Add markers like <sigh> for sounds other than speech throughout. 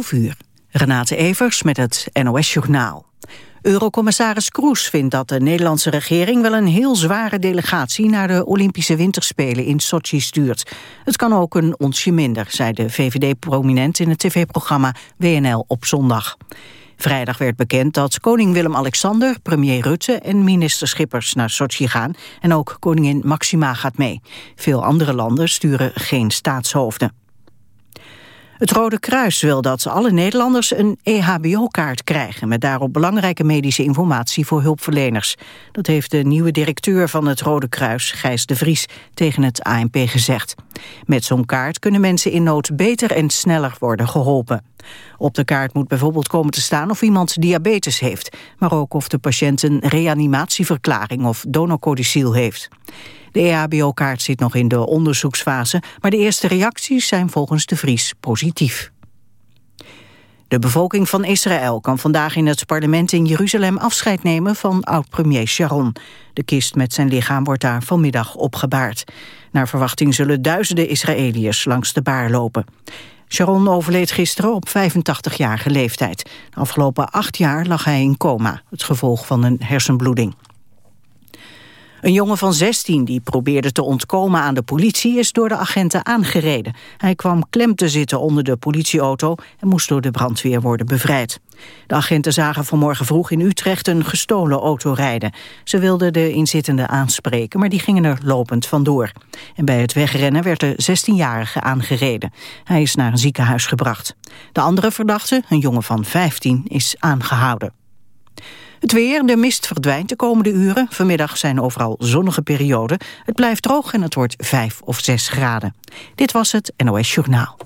11 uur. Renate Evers met het NOS Journaal. Eurocommissaris Kroes vindt dat de Nederlandse regering wel een heel zware delegatie naar de Olympische Winterspelen in Sochi stuurt. Het kan ook een onsje minder, zei de VVD-prominent in het tv-programma WNL op zondag. Vrijdag werd bekend dat koning Willem-Alexander, premier Rutte en minister Schippers naar Sochi gaan en ook koningin Maxima gaat mee. Veel andere landen sturen geen staatshoofden. Het Rode Kruis wil dat alle Nederlanders een EHBO-kaart krijgen... met daarop belangrijke medische informatie voor hulpverleners. Dat heeft de nieuwe directeur van het Rode Kruis, Gijs de Vries, tegen het ANP gezegd. Met zo'n kaart kunnen mensen in nood beter en sneller worden geholpen. Op de kaart moet bijvoorbeeld komen te staan of iemand diabetes heeft... maar ook of de patiënt een reanimatieverklaring of donorcodiciel heeft. De EHBO-kaart zit nog in de onderzoeksfase, maar de eerste reacties zijn volgens de Vries positief. De bevolking van Israël kan vandaag in het parlement in Jeruzalem afscheid nemen van oud-premier Sharon. De kist met zijn lichaam wordt daar vanmiddag opgebaard. Naar verwachting zullen duizenden Israëliërs langs de baar lopen. Sharon overleed gisteren op 85-jarige leeftijd. De afgelopen acht jaar lag hij in coma, het gevolg van een hersenbloeding. Een jongen van 16 die probeerde te ontkomen aan de politie is door de agenten aangereden. Hij kwam klem te zitten onder de politieauto en moest door de brandweer worden bevrijd. De agenten zagen vanmorgen vroeg in Utrecht een gestolen auto rijden. Ze wilden de inzittenden aanspreken, maar die gingen er lopend vandoor. En bij het wegrennen werd de 16-jarige aangereden. Hij is naar een ziekenhuis gebracht. De andere verdachte, een jongen van 15, is aangehouden. Het weer, de mist verdwijnt de komende uren. Vanmiddag zijn overal zonnige perioden. Het blijft droog en het wordt 5 of 6 graden. Dit was het NOS Journaal.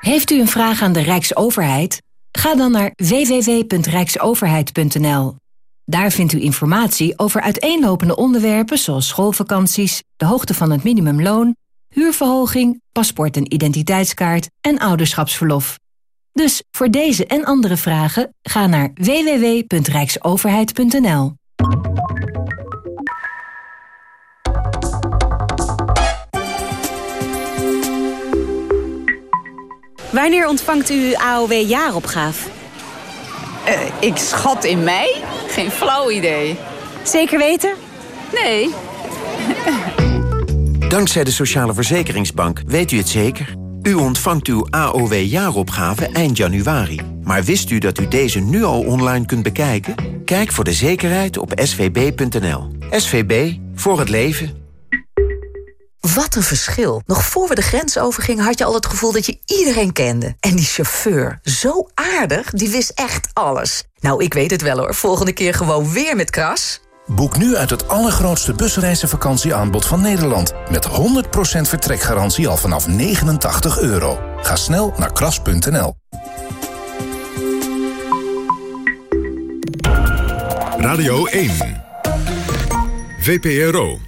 Heeft u een vraag aan de Rijksoverheid? Ga dan naar www.rijksoverheid.nl. Daar vindt u informatie over uiteenlopende onderwerpen zoals schoolvakanties, de hoogte van het minimumloon huurverhoging, paspoort en identiteitskaart en ouderschapsverlof. Dus voor deze en andere vragen ga naar www.rijksoverheid.nl. Wanneer ontvangt u AOW-jaaropgave? Uh, ik schat in mei? Geen flauw idee. Zeker weten? Nee. Dankzij de Sociale Verzekeringsbank weet u het zeker. U ontvangt uw AOW-jaaropgave eind januari. Maar wist u dat u deze nu al online kunt bekijken? Kijk voor de zekerheid op svb.nl. SVB, voor het leven. Wat een verschil. Nog voor we de grens overgingen had je al het gevoel dat je iedereen kende. En die chauffeur, zo aardig, die wist echt alles. Nou, ik weet het wel hoor. Volgende keer gewoon weer met Kras. Boek nu uit het allergrootste busreizenvakantieaanbod van Nederland. Met 100% vertrekgarantie al vanaf 89 euro. Ga snel naar kras.nl. Radio 1. VPRO.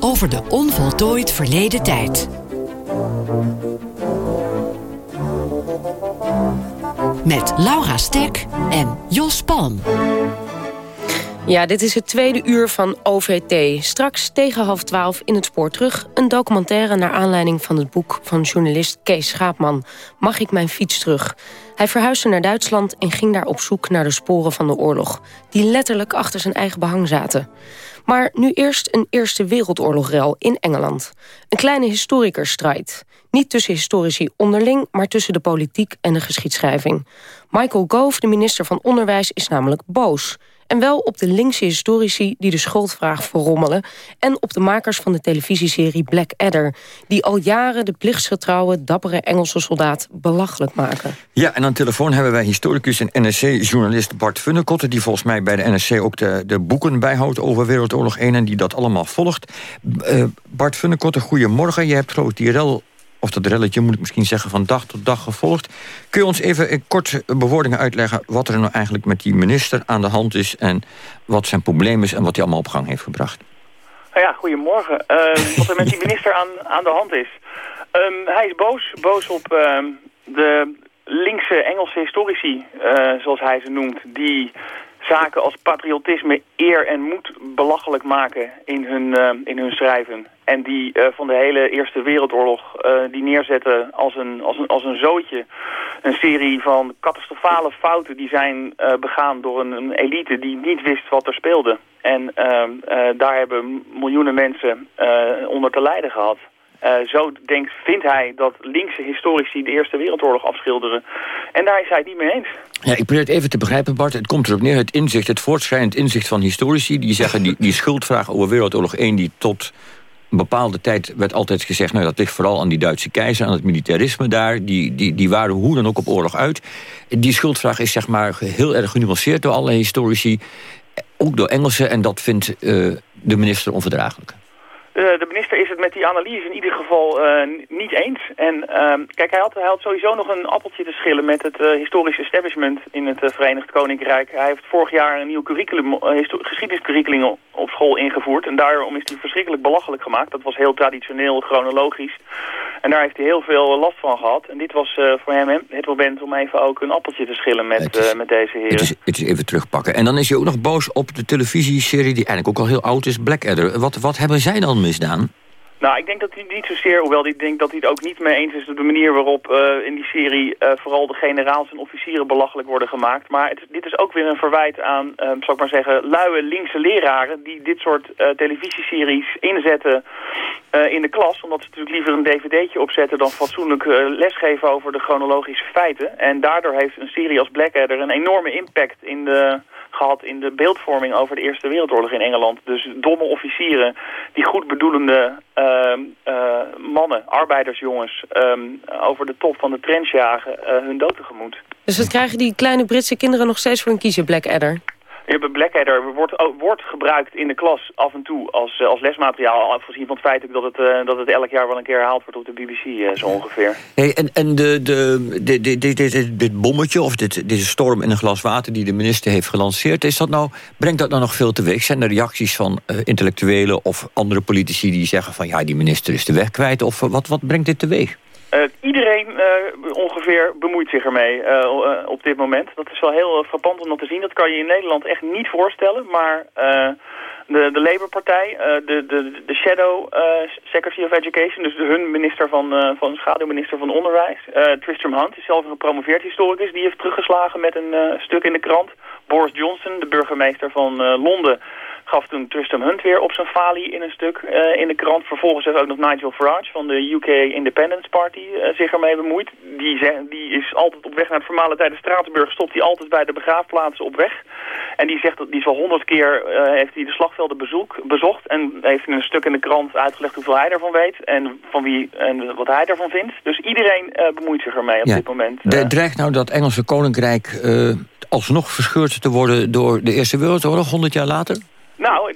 Over de onvoltooid verleden tijd. Met Laura Stek en Jos Palm. Ja, dit is het tweede uur van OVT. Straks tegen half twaalf in het spoor terug... een documentaire naar aanleiding van het boek van journalist Kees Schaapman... Mag ik mijn fiets terug? Hij verhuisde naar Duitsland en ging daar op zoek naar de sporen van de oorlog... die letterlijk achter zijn eigen behang zaten. Maar nu eerst een Eerste Wereldoorlogrel in Engeland. Een kleine historikersstrijd. Niet tussen historici onderling, maar tussen de politiek en de geschiedschrijving. Michael Gove, de minister van Onderwijs, is namelijk boos... En wel op de linkse historici die de schuldvraag verrommelen... en op de makers van de televisieserie Black Adder... die al jaren de plichtsgetrouwe, dappere Engelse soldaat belachelijk maken. Ja, en aan telefoon hebben wij historicus en NSC-journalist Bart Funnekotte... die volgens mij bij de NSC ook de, de boeken bijhoudt over Wereldoorlog 1... en die dat allemaal volgt. Uh, Bart Funnekotte, goedemorgen. Je hebt ik die rel of dat relletje, moet ik misschien zeggen, van dag tot dag gevolgd. Kun je ons even in korte bewoordingen uitleggen... wat er nou eigenlijk met die minister aan de hand is... en wat zijn probleem is en wat hij allemaal op gang heeft gebracht? Nou ja, goedemorgen. Uh, <laughs> wat er met die minister aan, aan de hand is. Um, hij is boos, boos op uh, de linkse Engelse historici, uh, zoals hij ze noemt... die zaken als patriotisme, eer en moed belachelijk maken in hun, uh, in hun schrijven. En die uh, van de hele Eerste Wereldoorlog uh, die neerzetten als een, als, een, als een zootje. Een serie van catastrofale fouten die zijn begaan door een, een, elite die niet wist wat er speelde. En daar hebben miljoenen mensen onder te lijden gehad. Uh, zo denkt, vindt hij dat linkse historici de Eerste Wereldoorlog afschilderen. En daar is hij het niet mee eens. Ja, ik probeer het even te begrijpen, Bart. Het komt erop neer, het inzicht, het voortschrijdend inzicht van historici... die zeggen, die, die schuldvraag over Wereldoorlog 1... die tot een bepaalde tijd werd altijd gezegd... nou, dat ligt vooral aan die Duitse keizer, aan het militarisme daar. Die, die, die waren hoe dan ook op oorlog uit. Die schuldvraag is zeg maar heel erg genuanceerd door alle historici. Ook door Engelsen, en dat vindt uh, de minister onverdraaglijk. Uh, de minister is het met die analyse in ieder geval uh, niet eens. En uh, kijk, hij had, hij had sowieso nog een appeltje te schillen met het historische establishment in het Verenigd Koninkrijk. Hij heeft vorig jaar een nieuw curriculum, geschiedeniscurriculum op school ingevoerd. En daarom is hij verschrikkelijk belachelijk gemaakt. Dat was heel traditioneel, chronologisch. En daar heeft hij heel veel last van gehad. En dit was voor hem het moment om even ook een appeltje te schillen met, is, met deze heren. Het is, het is even terugpakken. En dan is hij ook nog boos op de televisieserie die eigenlijk ook al heel oud is, Blackadder. Wat, wat hebben zij dan misdaan? Nou, ik denk dat hij niet zozeer, hoewel ik denk dat hij het ook niet mee eens is... op de manier waarop uh, in die serie uh, vooral de generaals en officieren belachelijk worden gemaakt. Maar het, dit is ook weer een verwijt aan, uh, zal ik maar zeggen, luie linkse leraren... die dit soort televisieseries inzetten in de klas. Omdat ze natuurlijk liever een dvd'tje opzetten dan fatsoenlijk lesgeven over de chronologische feiten. En daardoor heeft een serie als Blackadder een enorme impact in de gehad in de beeldvorming over de Eerste Wereldoorlog in Engeland. Dus domme officieren die goed bedoelende uh, mannen, arbeidersjongens, um, over de top van de trench jagen uh, hun dood tegemoet. Dus wat krijgen die kleine Britse kinderen nog steeds voor een kiezer, Blackadder? Hebt Blackadder wordt, wordt gebruikt in de klas af en toe als, als lesmateriaal. Afgezien van het feit dat het, uh, dat het elk jaar wel een keer herhaald wordt op de BBC uh, zo ongeveer. Hey, en en de, de, de, de, dit, dit, bommetje of dit, deze storm in een glas water die de minister heeft gelanceerd... Is dat nou, brengt dat nou nog veel teweeg? Zijn er reacties van intellectuelen of andere politici die zeggen van... ja, die minister is de weg kwijt of wat, wat brengt dit teweeg? Uh, iedereen uh, ongeveer bemoeit zich ermee uh, op dit moment. Dat is wel heel frappant om dat te zien. Dat kan je in Nederland echt niet voorstellen. Maar de, de Labour-partij, de, de, de Shadow Secretary of Education... dus hun minister van, van schaduwminister van Onderwijs... Tristram Hunt is zelf een gepromoveerd historicus... die heeft teruggeslagen met een stuk in de krant. Boris Johnson, de burgemeester van Londen gaf toen Tristram Hunt weer op zijn falie in een stuk uh, in de krant. Vervolgens heeft ook nog Nigel Farage van de UK Independence Party uh, zich ermee bemoeid. Die, die is altijd op weg naar het formale tijden Straatsburg. Stopt hij altijd bij de begraafplaatsen op weg. En die zegt dat die is wel honderd keer uh, heeft hij de slagvelden bezoek, bezocht. En heeft in een stuk in de krant uitgelegd hoeveel hij daarvan weet. En, van wie, en wat hij daarvan vindt. Dus iedereen bemoeit zich ermee op dit moment. De, dreigt nou dat Engelse Koninkrijk alsnog verscheurd te worden door de Eerste Wereldoorlog, honderd jaar later? Nou,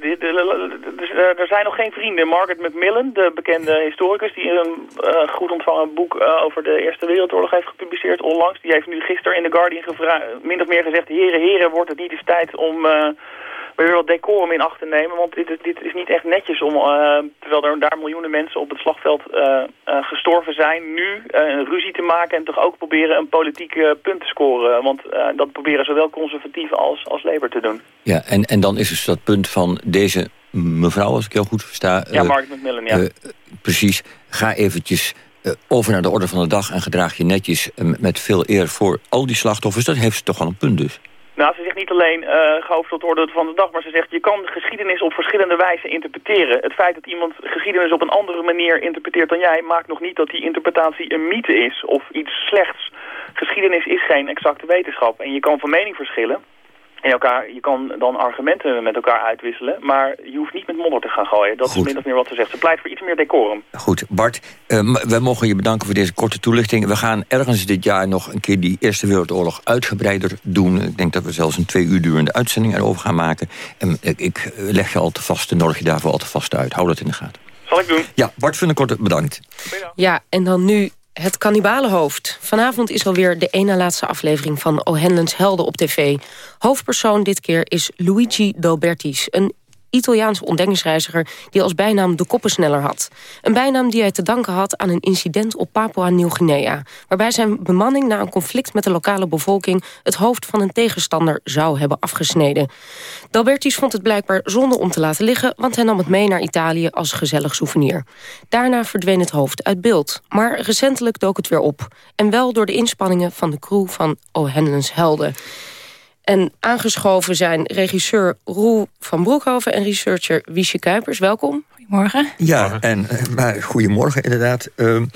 er zijn nog geen vrienden. Margaret Macmillan, de bekende historicus... die een uh, goed ontvangen boek uh, over de Eerste Wereldoorlog heeft gepubliceerd onlangs... die heeft nu gisteren in The Guardian min of meer gezegd... heren, heren, wordt het niet eens tijd om... weer wat decorum in acht te nemen. Want dit, dit is niet echt netjes om, uh, terwijl er daar miljoenen mensen op het slagveld uh, uh, gestorven zijn, nu een ruzie te maken en toch ook proberen een politieke punt te scoren. Want dat proberen zowel conservatieven als, als Labour te doen. Ja, en, en dan is dus dat punt van deze mevrouw, als ik heel goed versta. Ja, Mark McMillan, ja. precies, ga eventjes over naar de orde van de dag en gedraag je netjes met veel eer voor al die slachtoffers. Dat heeft ze toch wel een punt dus. Nou, ze zegt niet alleen uh, gehoofd tot orde van de dag, maar ze zegt je kan geschiedenis op verschillende wijzen interpreteren. Het feit dat iemand geschiedenis op een andere manier interpreteert dan jij, maakt nog niet dat die interpretatie een mythe is of iets slechts. Geschiedenis is geen exacte wetenschap en je kan van mening verschillen. En elkaar, je kan dan argumenten met elkaar uitwisselen, maar je hoeft niet met modder te gaan gooien. Dat is min of meer wat ze zegt. Ze pleit voor iets meer decorum. Goed, Bart, uh, we mogen je bedanken voor deze korte toelichting. We gaan ergens dit jaar nog een keer die Eerste Wereldoorlog uitgebreider doen. Ik denk dat we zelfs een twee uur durende uitzending erover gaan maken. En ik, ik leg je al te vast en nodig je daarvoor al te vast uit. Hou dat in de gaten. Zal ik doen. Ja, Bart van der Korte, bedankt. Ja, en dan nu het kannibalenhoofd. Vanavond is alweer de ene laatste aflevering van O'Hanlon's Helden op tv. Hoofdpersoon dit keer is Luigi Dalbertis, een Italiaanse ontdekkingsreiziger die als bijnaam de koppensneller had. Een bijnaam die hij te danken had aan een incident op Papua-Nieuw-Guinea... waarbij zijn bemanning na een conflict met de lokale bevolking... het hoofd van een tegenstander zou hebben afgesneden. Dalbertis vond het blijkbaar zonde om te laten liggen... want hij nam het mee naar Italië als gezellig souvenir. Daarna verdween het hoofd uit beeld. Maar recentelijk dook het weer op. En wel door de inspanningen van de crew van O'Hanlon's Helden. En aangeschoven zijn regisseur Roel van Broekhoven... en researcher Wiesje Kuipers. Welkom. Goedemorgen. Ja, en, eh, maar goedemorgen inderdaad. Ehm,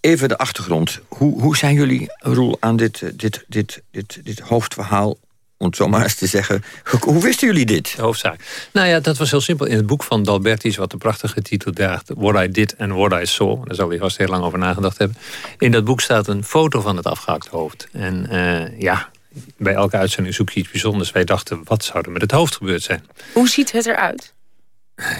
even de achtergrond. Hoe, hoe zijn jullie, Roel, aan dit, eh, dit, dit, dit, dit hoofdverhaal om het zo maar eens te zeggen. Hoe wisten jullie dit? De hoofdzaak. Nou ja, dat was heel simpel. In het boek van Dalbertis, wat de prachtige titel draagt... What I Did and What I Saw. Daar zal hij vast heel lang over nagedacht hebben. In dat boek staat een foto van het afgehakte hoofd. En uh, ja, bij elke uitzending zoek je iets bijzonders. Wij dachten, wat zou er met het hoofd gebeurd zijn? Hoe ziet het eruit?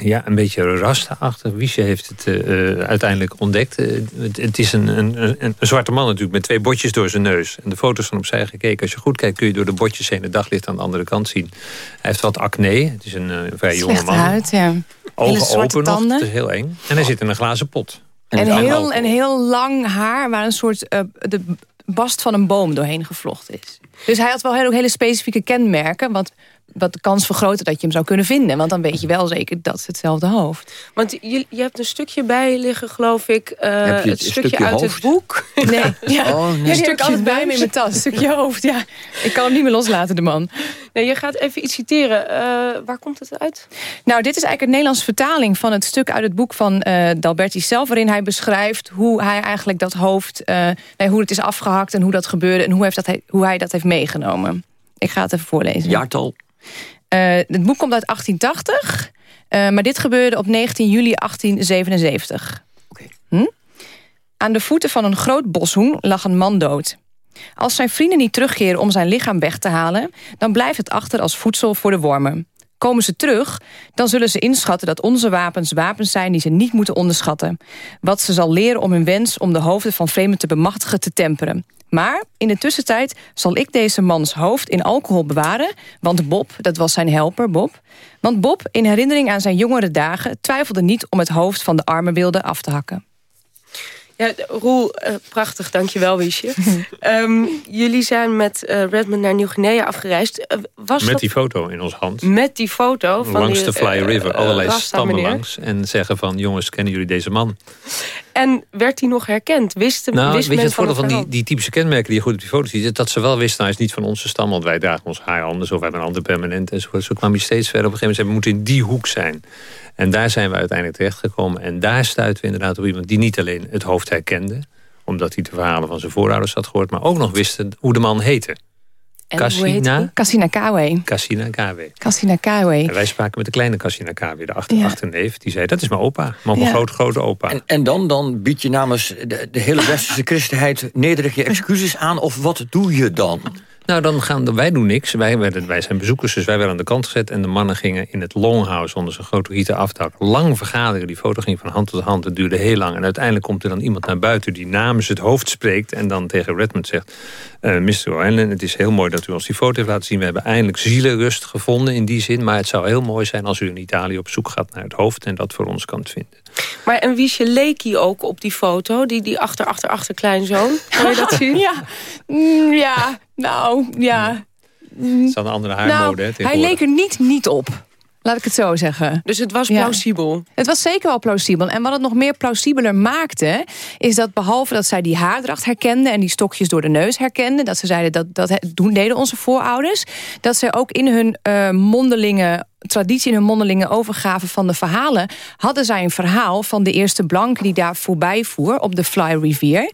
Ja, een beetje rasta-achtig. Wiesje heeft het uh, uiteindelijk ontdekt. Uh, het, het, is een, een, een, een, zwarte man natuurlijk met twee botjes door zijn neus. En de foto's van opzij gekeken. Als je goed kijkt kun je door de botjes heen het daglicht aan de andere kant zien. Hij heeft wat acne. Het is een uh, vrij jonge man. Huid, ja. Ogen open nog. Het is heel eng. En hij zit in een glazen pot. En, en heel, en heel lang haar waar een soort de bast van een boom doorheen gevlochten is. Dus hij had wel heel, hele specifieke kenmerken... wat, wat de kans vergroten dat je hem zou kunnen vinden. Want dan weet je wel zeker dat het hetzelfde hoofd. Want je, je hebt een stukje bij liggen, geloof ik. Uh, het, het stukje, stukje, uit het boek. <laughs> Nee, ja. Oh, nee. Ja, die heb ik altijd bij me in mijn tas. Een stukje hoofd, ja. Ik kan hem niet meer loslaten, de man. Nee, je gaat even iets citeren. Uh, waar komt het uit? Nou, dit is eigenlijk een Nederlandse vertaling van het stuk uit het boek van uh, Dalberti zelf... waarin hij beschrijft hoe hij eigenlijk dat hoofd... nee, hoe het is afgehakt en hoe dat gebeurde... en hoe, heeft dat hij, hoe hij dat heeft meegenomen. Ik ga het even voorlezen. Jaartal? Uh, het boek komt uit 1880, uh, maar dit gebeurde op 19 juli 1877. Okay. Hm? Aan de voeten van een groot boshoen lag een man dood. Als zijn vrienden niet terugkeren om zijn lichaam weg te halen... dan blijft het achter als voedsel voor de wormen. Komen ze terug, dan zullen ze inschatten dat onze wapens wapens zijn... die ze niet moeten onderschatten. Wat ze zal leren om hun wens om de hoofden van vreemden te bemachtigen te temperen. Maar in de tussentijd zal ik deze mans hoofd in alcohol bewaren... want Bob, dat was zijn helper, Bob... want Bob, in herinnering aan zijn jongere dagen... twijfelde niet om het hoofd van de arme wilde af te hakken. Ja, Roel, uh, prachtig, dankjewel Wiesje. um, <laughs> jullie zijn met uh, Redmond naar Nieuw-Guinea afgereisd. Uh, was met dat... die foto in ons hand. Met die foto. Van langs die, de Fly River, allerlei stammen langs. En zeggen van, jongens, kennen jullie deze man? En werd hij nog herkend? Wist, nou, wist weet je, het voordeel van, die, die typische kenmerken die je goed op die foto ziet... dat ze wel wisten, hij is niet van onze stam, want wij dragen ons haar anders... of we hebben een ander permanent enzovoort. Zo kwam je steeds verder. Op een gegeven moment zei, we moeten in die hoek zijn. En daar zijn we uiteindelijk terechtgekomen. En daar stuiten we inderdaad op iemand die niet alleen het hoofd herkende omdat hij de verhalen van zijn voorouders had gehoord... maar ook nog wisten hoe de man heette. Cassina? Cassina Kawe. Cassina Kawe. Cassina Kawe. En wij spraken met de kleine Cassina Kawe, de achter, ja. achterneef. Die zei, dat is mijn opa. Mijn ja. grote, grote opa. En, en, dan, dan bied je namens de, de hele westerse <laughs> christenheid... nederig je excuses aan, of wat doe je dan? Nou, dan gaan wij doen niks. Wij, werden, wij zijn bezoekers, dus wij werden aan de kant gezet... en de mannen gingen in het longhouse onder zijn grote rieten afdak... lang vergaderen. Die foto ging van hand tot hand. Het duurde heel lang. En uiteindelijk komt er dan iemand naar buiten... die namens het hoofd spreekt en dan tegen Redmond zegt... Uh, Mr. O'Hanlon, het is heel mooi dat u ons die foto heeft laten zien. We hebben eindelijk zielenrust gevonden in die zin. Maar het zou heel mooi zijn als u in Italië op zoek gaat naar het hoofd... en dat voor ons kan vinden. Maar en Wiesje leek hij ook op die foto? Die, die achter, achter, achter kleinzoon? Kan <laughs> je dat zien? Ja, mm, ja nou, ja. Het is een andere haarmode, nou, Hij leek er niet niet op. Laat ik het zo zeggen. Dus het was plausibel? Ja. Het was zeker wel plausibel. En wat het nog meer plausibeler maakte... is dat behalve dat zij die haardracht herkende... en die stokjes door de neus herkende... dat ze zeiden dat dat doen, deden onze voorouders... dat zij ook in hun uh, mondelinge traditie in hun mondelinge overgave van de verhalen... hadden zij een verhaal van de eerste blanke die daar voorbij voer... op de Fly Rivier.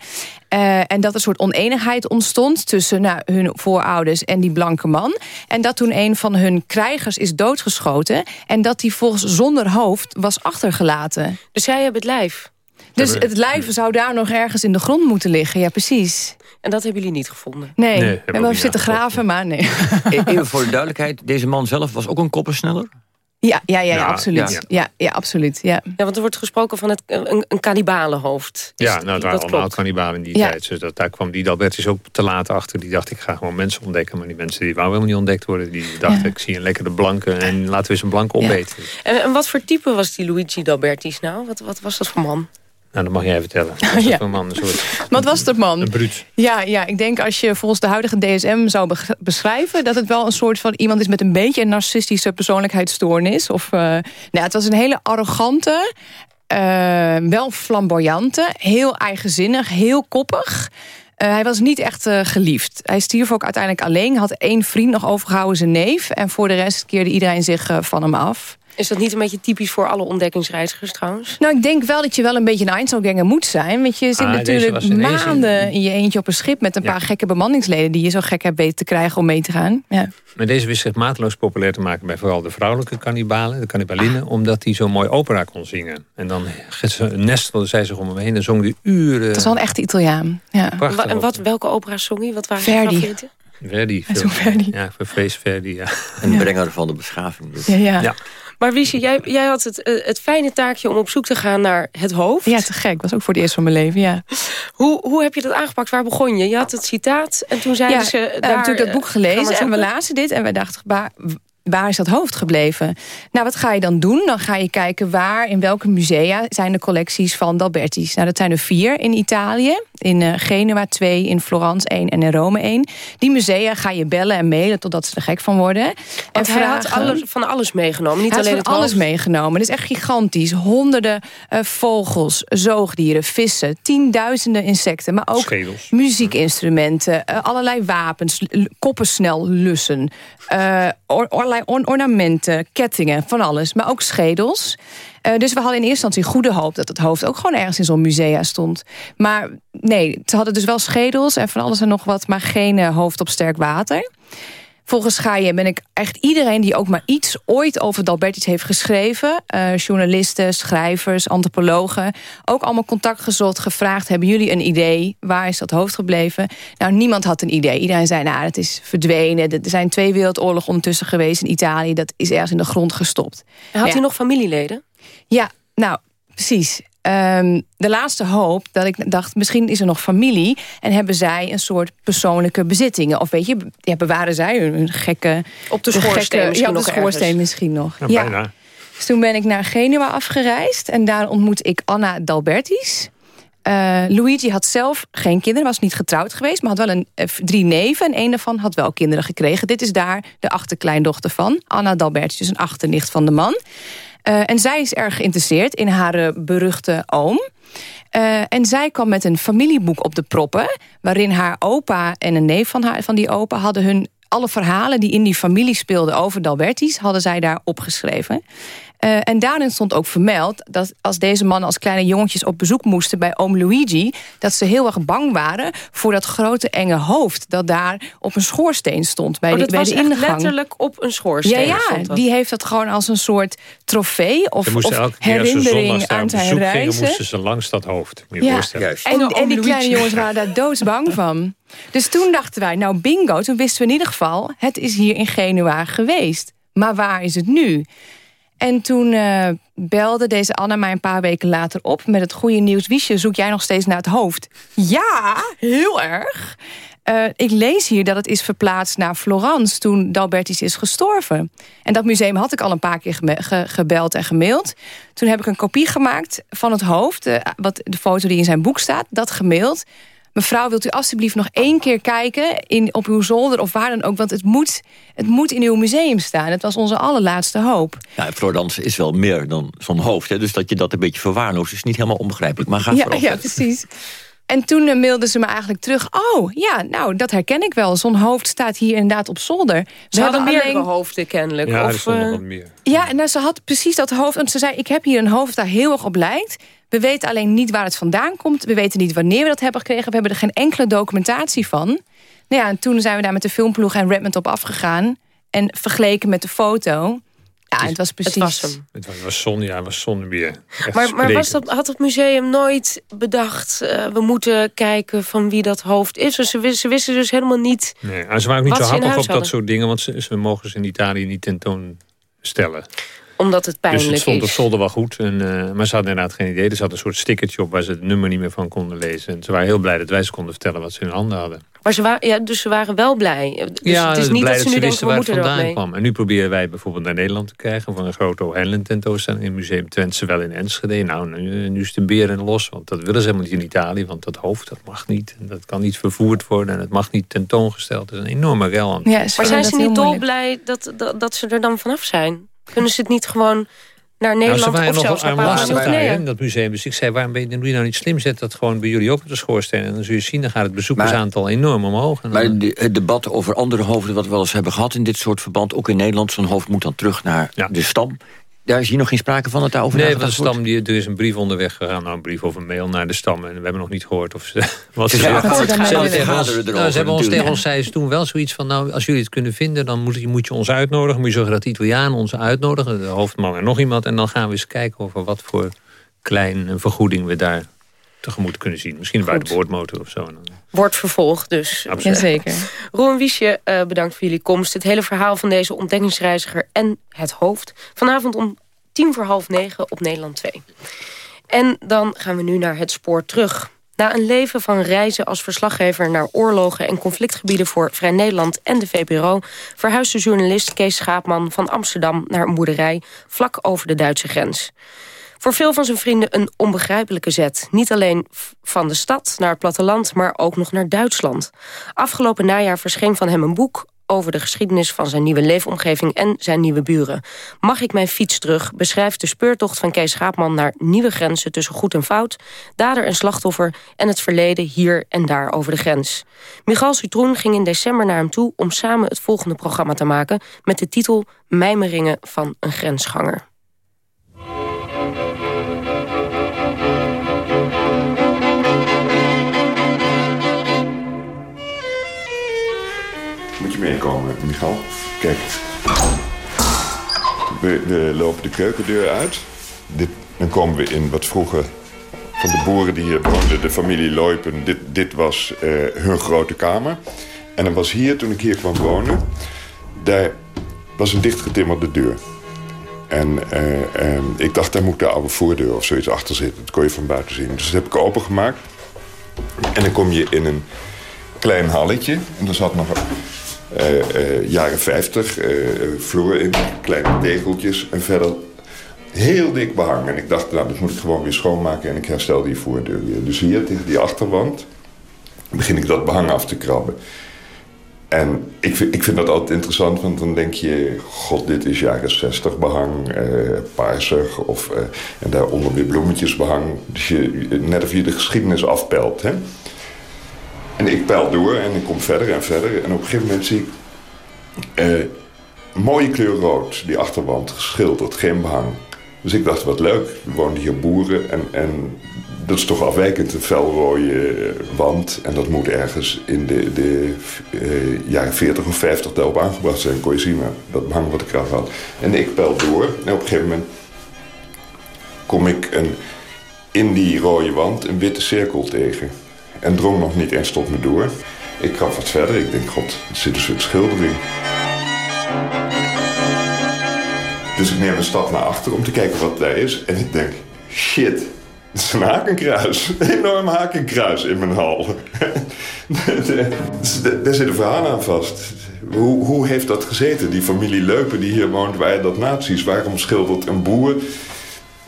Uh, en dat een soort oneenigheid ontstond tussen nou, hun voorouders en die blanke man. En dat toen een van hun krijgers is doodgeschoten... en dat die volgens zonder hoofd was achtergelaten. Dus zij hebben het lijf? Dus het lijf zou daar nog ergens in de grond moeten liggen, ja precies. En dat hebben jullie niet gevonden? Nee, nee we hebben zitten graven, maar nee. Even voor de duidelijkheid, deze man zelf was ook een koppensneller? Ja, ja, ja, ja absoluut. Ja. Ja, ja, absoluut. Ja. ja, want er wordt gesproken van het, een, een kannibalenhoofd. Ja, nou, het waren allemaal kannibalen in die tijd. Dus dat, daar kwam die Dalbertis ook te laat achter. Die dacht, ik ga gewoon mensen ontdekken. Maar die mensen die wou helemaal niet ontdekt worden. Die dachten, ik zie een lekkere blanke en laten we eens een blanke opeten. En, en, wat voor type was die Luigi Dalbertis nou? Wat, wat was dat voor man? Nou, dat mag jij vertellen. <laughs> Wat ja. man? Een soort, Wat was het man? Een bruut. Ja, ja, ik denk als je volgens de huidige DSM zou beschrijven... dat het wel een soort van iemand is met een beetje een narcistische persoonlijkheidsstoornis. Of, uh, nou, het was een hele arrogante, uh, wel flamboyante, heel eigenzinnig, heel koppig... Uh, hij was niet echt uh, geliefd. Hij stierf ook uiteindelijk alleen. Had één vriend nog overgehouden, zijn neef. En voor de rest keerde iedereen zich uh, van hem af. Is dat niet een beetje typisch voor alle ontdekkingsreizigers trouwens? Nou, ik denk wel dat je wel een beetje een Einzelganger moet zijn. Want je zit ah, natuurlijk maanden in je eentje op een schip... met een paar gekke bemanningsleden... die je zo gek hebt weten te krijgen om mee te gaan. Ja. Maar deze wist zich mateloos populair te maken... bij vooral de vrouwelijke kannibalen, de cannibaline... omdat hij zo mooi opera kon zingen. En dan nestelde zij zich om hem heen en zong die uren. Dat is wel een echte Italiaan. Ja. En wat, welke opera zong hij? Wat waren Verdi. Verdi. Verdi. Ja, vrees Verdi, ja. En brenger van de beschaving. Dus. Ja, ja. ja. Maar Wiesje, jij, jij had het, eh, het fijne taakje om op zoek te gaan naar het hoofd. Ja, te gek. was ook voor het eerst van mijn leven, ja. Hoe, hoe heb je dat aangepakt? Waar begon je? Je had het citaat en toen zeiden ze... Ja, daar, natuurlijk dat boek gelezen en we lazen dit en wij dachten waar is dat hoofd gebleven? Nou, wat ga je dan doen? Dan ga je kijken waar, in welke musea zijn de collecties van D'Alberti's. Nou, dat zijn er vier in Italië. In uh, Genua twee, in Florence één en in Rome één. Die musea ga je bellen en mailen totdat ze er gek van worden. en hij had alles, van alles meegenomen, niet alleen het van alles meegenomen. Het is echt gigantisch. Honderden uh, vogels, zoogdieren, vissen, tienduizenden insecten. Maar ook Schedels. muziekinstrumenten, uh, allerlei wapens, koppensnellussen. Allerlei ornamenten, kettingen, van alles. Maar ook schedels. Uh, dus we hadden in eerste instantie goede hoop... dat het hoofd ook gewoon ergens in zo'n musea stond. Maar nee, ze hadden dus wel schedels en van alles en nog wat... maar geen uh, hoofd op sterk water. Volgens Gaaien ben ik echt iedereen die ook maar iets ooit over Dalbertis heeft geschreven. Uh, journalisten, schrijvers, antropologen. Ook allemaal contact gezocht, gevraagd. Hebben jullie een idee? Waar is dat hoofd gebleven? Nou, niemand had een idee. Iedereen zei, nou, het is verdwenen. Er zijn twee wereldoorlogen ondertussen geweest in Italië. Dat is ergens in de grond gestopt. En had ja. hij nog familieleden? Ja, nou, precies. Um, de laatste hoop dat ik dacht, misschien is er nog familie... en hebben zij een soort persoonlijke bezittingen. Of weet je, ja, bewaren zij hun, gekke... Op de schoorsteen gekke, misschien ja, op de schoorsteen misschien nog. Ja, bijna. Dus toen ben ik naar Genua afgereisd... en daar ontmoet ik Anna D'Albertis... Uh, Luigi had zelf geen kinderen, was niet getrouwd geweest... maar had wel een, uh, drie neven en een daarvan had wel kinderen gekregen. Dit is daar de achterkleindochter van, Anna D'Albertis, dus een achternicht van de man. Uh, en zij is erg geïnteresseerd in haar beruchte oom. Uh, en zij kwam met een familieboek op de proppen... waarin haar opa en een neef van, haar, van die opa... hadden hun alle verhalen die in die familie speelden over Dalbertis... hadden zij daar opgeschreven. Uh, en daarin stond ook vermeld dat als deze mannen als kleine jongetjes op bezoek moesten bij oom Luigi, dat ze heel erg bang waren voor dat grote enge hoofd dat daar op een schoorsteen stond bij, oh, de, bij de ingang. letterlijk op een schoorsteen. Ja, ja die heeft dat gewoon als een soort trofee of, of herinnering aan zijn reizen. moesten ze langs dat hoofd. Moet je ja. voorstellen. En, en die kleine jongens waren daar doodsbang van. Dus toen dachten wij, nou bingo, toen wisten we in ieder geval... het is hier in Genua geweest. Maar waar is het nu? En toen uh, belde deze Anna mij een paar weken later op... met het goede nieuws. Wiesje, zoek jij nog steeds naar het hoofd? Ja, heel erg. Uh, ik lees hier dat het is verplaatst naar Florence... toen Dalbertis is gestorven. En dat museum had ik al een paar keer ge gebeld en gemaild. Toen heb ik een kopie gemaakt van het hoofd... Uh, wat, de foto die in zijn boek staat, dat gemaild mevrouw, wilt u alstublieft nog één keer kijken in, op uw zolder of waar dan ook. Want het moet, het moet in uw museum staan. Het was onze allerlaatste hoop. Ja, Florence is wel meer dan zo'n hoofd. Hè, dus dat je dat een beetje verwaarloost is niet helemaal onbegrijpelijk. Maar ga ja, ja, precies. En toen uh, mailden ze me eigenlijk terug. Oh, ja, nou, dat herken ik wel. Zo'n hoofd staat hier inderdaad op zolder. Ze hadden meerdere alleen... hoofden kennelijk. Ja, of, er uh... wat meer. Ja, nou, ze had precies dat hoofd. En ze zei, ik heb hier een hoofd dat daar heel erg op lijkt. We weten alleen niet waar het vandaan komt. We weten niet wanneer we dat hebben gekregen. We hebben er geen enkele documentatie van. Nou ja, en toen zijn we daar met de filmploeg en Redmond op afgegaan. En vergeleken met de foto. Ja, het was precies... Het was hem. Het was zon, ja, het was zonnebier. Maar, maar was dat, had het museum nooit bedacht... Uh, we moeten kijken van wie dat hoofd is? Dus ze, ze wisten dus helemaal niet... Nee, ze waren ook niet zo happig op dat soort dingen... want ze, ze mogen ze in Italië niet tentoonstellen. Omdat het pijnlijk dus het stond is. op zolder wel goed. En, uh, maar ze hadden inderdaad geen idee. Er zat een soort stickertje op waar ze het nummer niet meer van konden lezen. En ze waren heel blij dat wij ze konden vertellen wat ze in hun handen hadden. Maar ze waren, ja, dus ze waren wel blij. Dus ja, het is niet blij dat ze nu denken, we moeten er vandaan kwam. En nu proberen wij bijvoorbeeld naar Nederland te krijgen... voor een grote O'Hanlon tentoonstelling in Museum Twente, wel in Enschede. Nou, nu, nu is het een beren los, want dat willen ze helemaal niet in Italië. Want dat hoofd, dat mag niet. En dat kan niet vervoerd worden en het mag niet tentoongesteld. Dat is een enorme rel. Ja, maar zijn ze niet dolblij dat, dat, dat ze er dan vanaf zijn? Kunnen ze het niet gewoon naar Nederland nou, ze waren of zelfs naar in dat museum. Dus ik zei, waarom ben je, doe je nou niet slim? Zet dat gewoon bij jullie ook op de schoorsteen. En dan zul je zien, dan gaat het bezoekersaantal enorm omhoog. En maar het debat over andere hoofden... wat we wel eens hebben gehad in dit soort verband... ook in Nederland, zo'n hoofd moet dan terug naar ja. de stam. Daar is hier nog geen sprake van dat daarover Nee, van de stam, die, er is een brief onderweg gegaan. Nou, een brief of een mail naar de stam. En we hebben nog niet gehoord of ze... <laughs> Wat ze, ze, ja, ze, ze, ze, tegen ons, nou, ze hebben ons tegen ons zei ze toen wel zoiets van... nou, als jullie het kunnen vinden, dan moet, moet je ons uitnodigen. Moet je zorgen dat de Italianen ons uitnodigen. De hoofdman en nog iemand. En dan gaan we eens kijken over wat voor klein vergoeding we daar tegemoet kunnen zien. Misschien bij de boordmotor of zo. Wordt vervolgd dus. Jazeker. Ron Wiesje, uh, bedankt voor jullie komst. Het hele verhaal van deze ontdekkingsreiziger en het hoofd. Vanavond om tien voor half negen op Nederland 2. En dan gaan we nu naar het spoor terug. Na een leven van reizen als verslaggever naar oorlogen en conflictgebieden voor Vrij Nederland en de VPRO... verhuist de journalist Kees Schaapman van Amsterdam naar een boerderij vlak over de Duitse grens. Voor veel van zijn vrienden een onbegrijpelijke zet. Niet alleen van de stad naar het platteland, maar ook nog naar Duitsland. Afgelopen najaar verscheen van hem een boek over de geschiedenis van zijn nieuwe leefomgeving en zijn nieuwe buren. Mag ik mijn fiets terug beschrijft de speurtocht van Kees Schaapman naar nieuwe grenzen tussen goed en fout, dader en slachtoffer en het verleden hier en daar over de grens. Michal Citroen ging in december naar hem toe om samen het volgende programma te maken met de titel Mijmeringen van een grensganger. Meekomen, Michal? Kijk. We, we, lopen de keukendeur uit. Dit, dan komen we in wat vroeger van de boeren die hier woonden, de familie Leupen. Dit, dit was uh, hun grote kamer. En dan was hier, toen ik hier kwam wonen, daar was een dichtgetimmerde deur. En uh, uh, ik dacht, daar moet de oude voordeur of zoiets achter zitten. Dat kon je van buiten zien. Dus dat heb ik opengemaakt. En dan kom je in een klein halletje. En er zat nog jaren 50 uh, vloer in, kleine tegeltjes. En verder heel dik behang. En ik dacht, nou, dat moet ik gewoon weer schoonmaken. En ik herstel die voordeur weer. Dus hier tegen die achterwand begin ik dat behang af te krabben. En ik vind, ik vind dat altijd interessant, want dan denk je... god, dit is jaren 60 behang, eh, paarsig... Of, eh, en daaronder weer bloemetjes behang. Dus je, net of je de geschiedenis afpelt, hè? En ik peil door en ik kom verder en verder. En op een gegeven moment zie ik... Eh, mooie kleur rood, die achterwand, geschilderd, geen behang. Dus ik dacht, wat leuk, er woonden hier boeren... en, en dat is toch afwijkend, een felrode wand. En dat moet ergens in de, de uh, jaren 40 of 50 daarop aangebracht zijn. Kon je zien, maar dat behang wat ik eraf had. En ik pel door. En op een gegeven moment kom ik een, in die rode wand een witte cirkel tegen. En drong nog niet eens tot me door. Ik krap wat verder. Ik denk, god, er zit een soort schildering. Dus ik neem een stap naar achter om te kijken wat daar is. En ik denk, shit, het is een hakenkruis. Een <laughs> enorm hakenkruis in mijn hal. <laughs> Daar zit een verhaal aan vast. Hoe, hoe heeft dat gezeten? Die familie Leupen die hier woont, waren dat nazi's? Waarom schildert een boer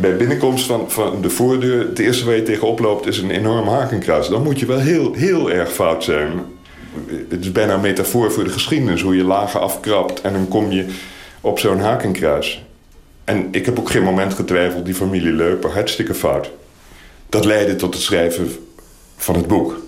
bij binnenkomst van, van de voordeur... het eerste waar je tegenop loopt is een enorm hakenkruis? Dan moet je wel heel, heel erg fout zijn. Het is bijna een metafoor voor de geschiedenis. Hoe je lagen afkrabt en dan kom je op zo'n hakenkruis. En ik heb ook geen moment getwijfeld, die familie Leupen, hartstikke fout. Dat leidde tot het schrijven van het boek.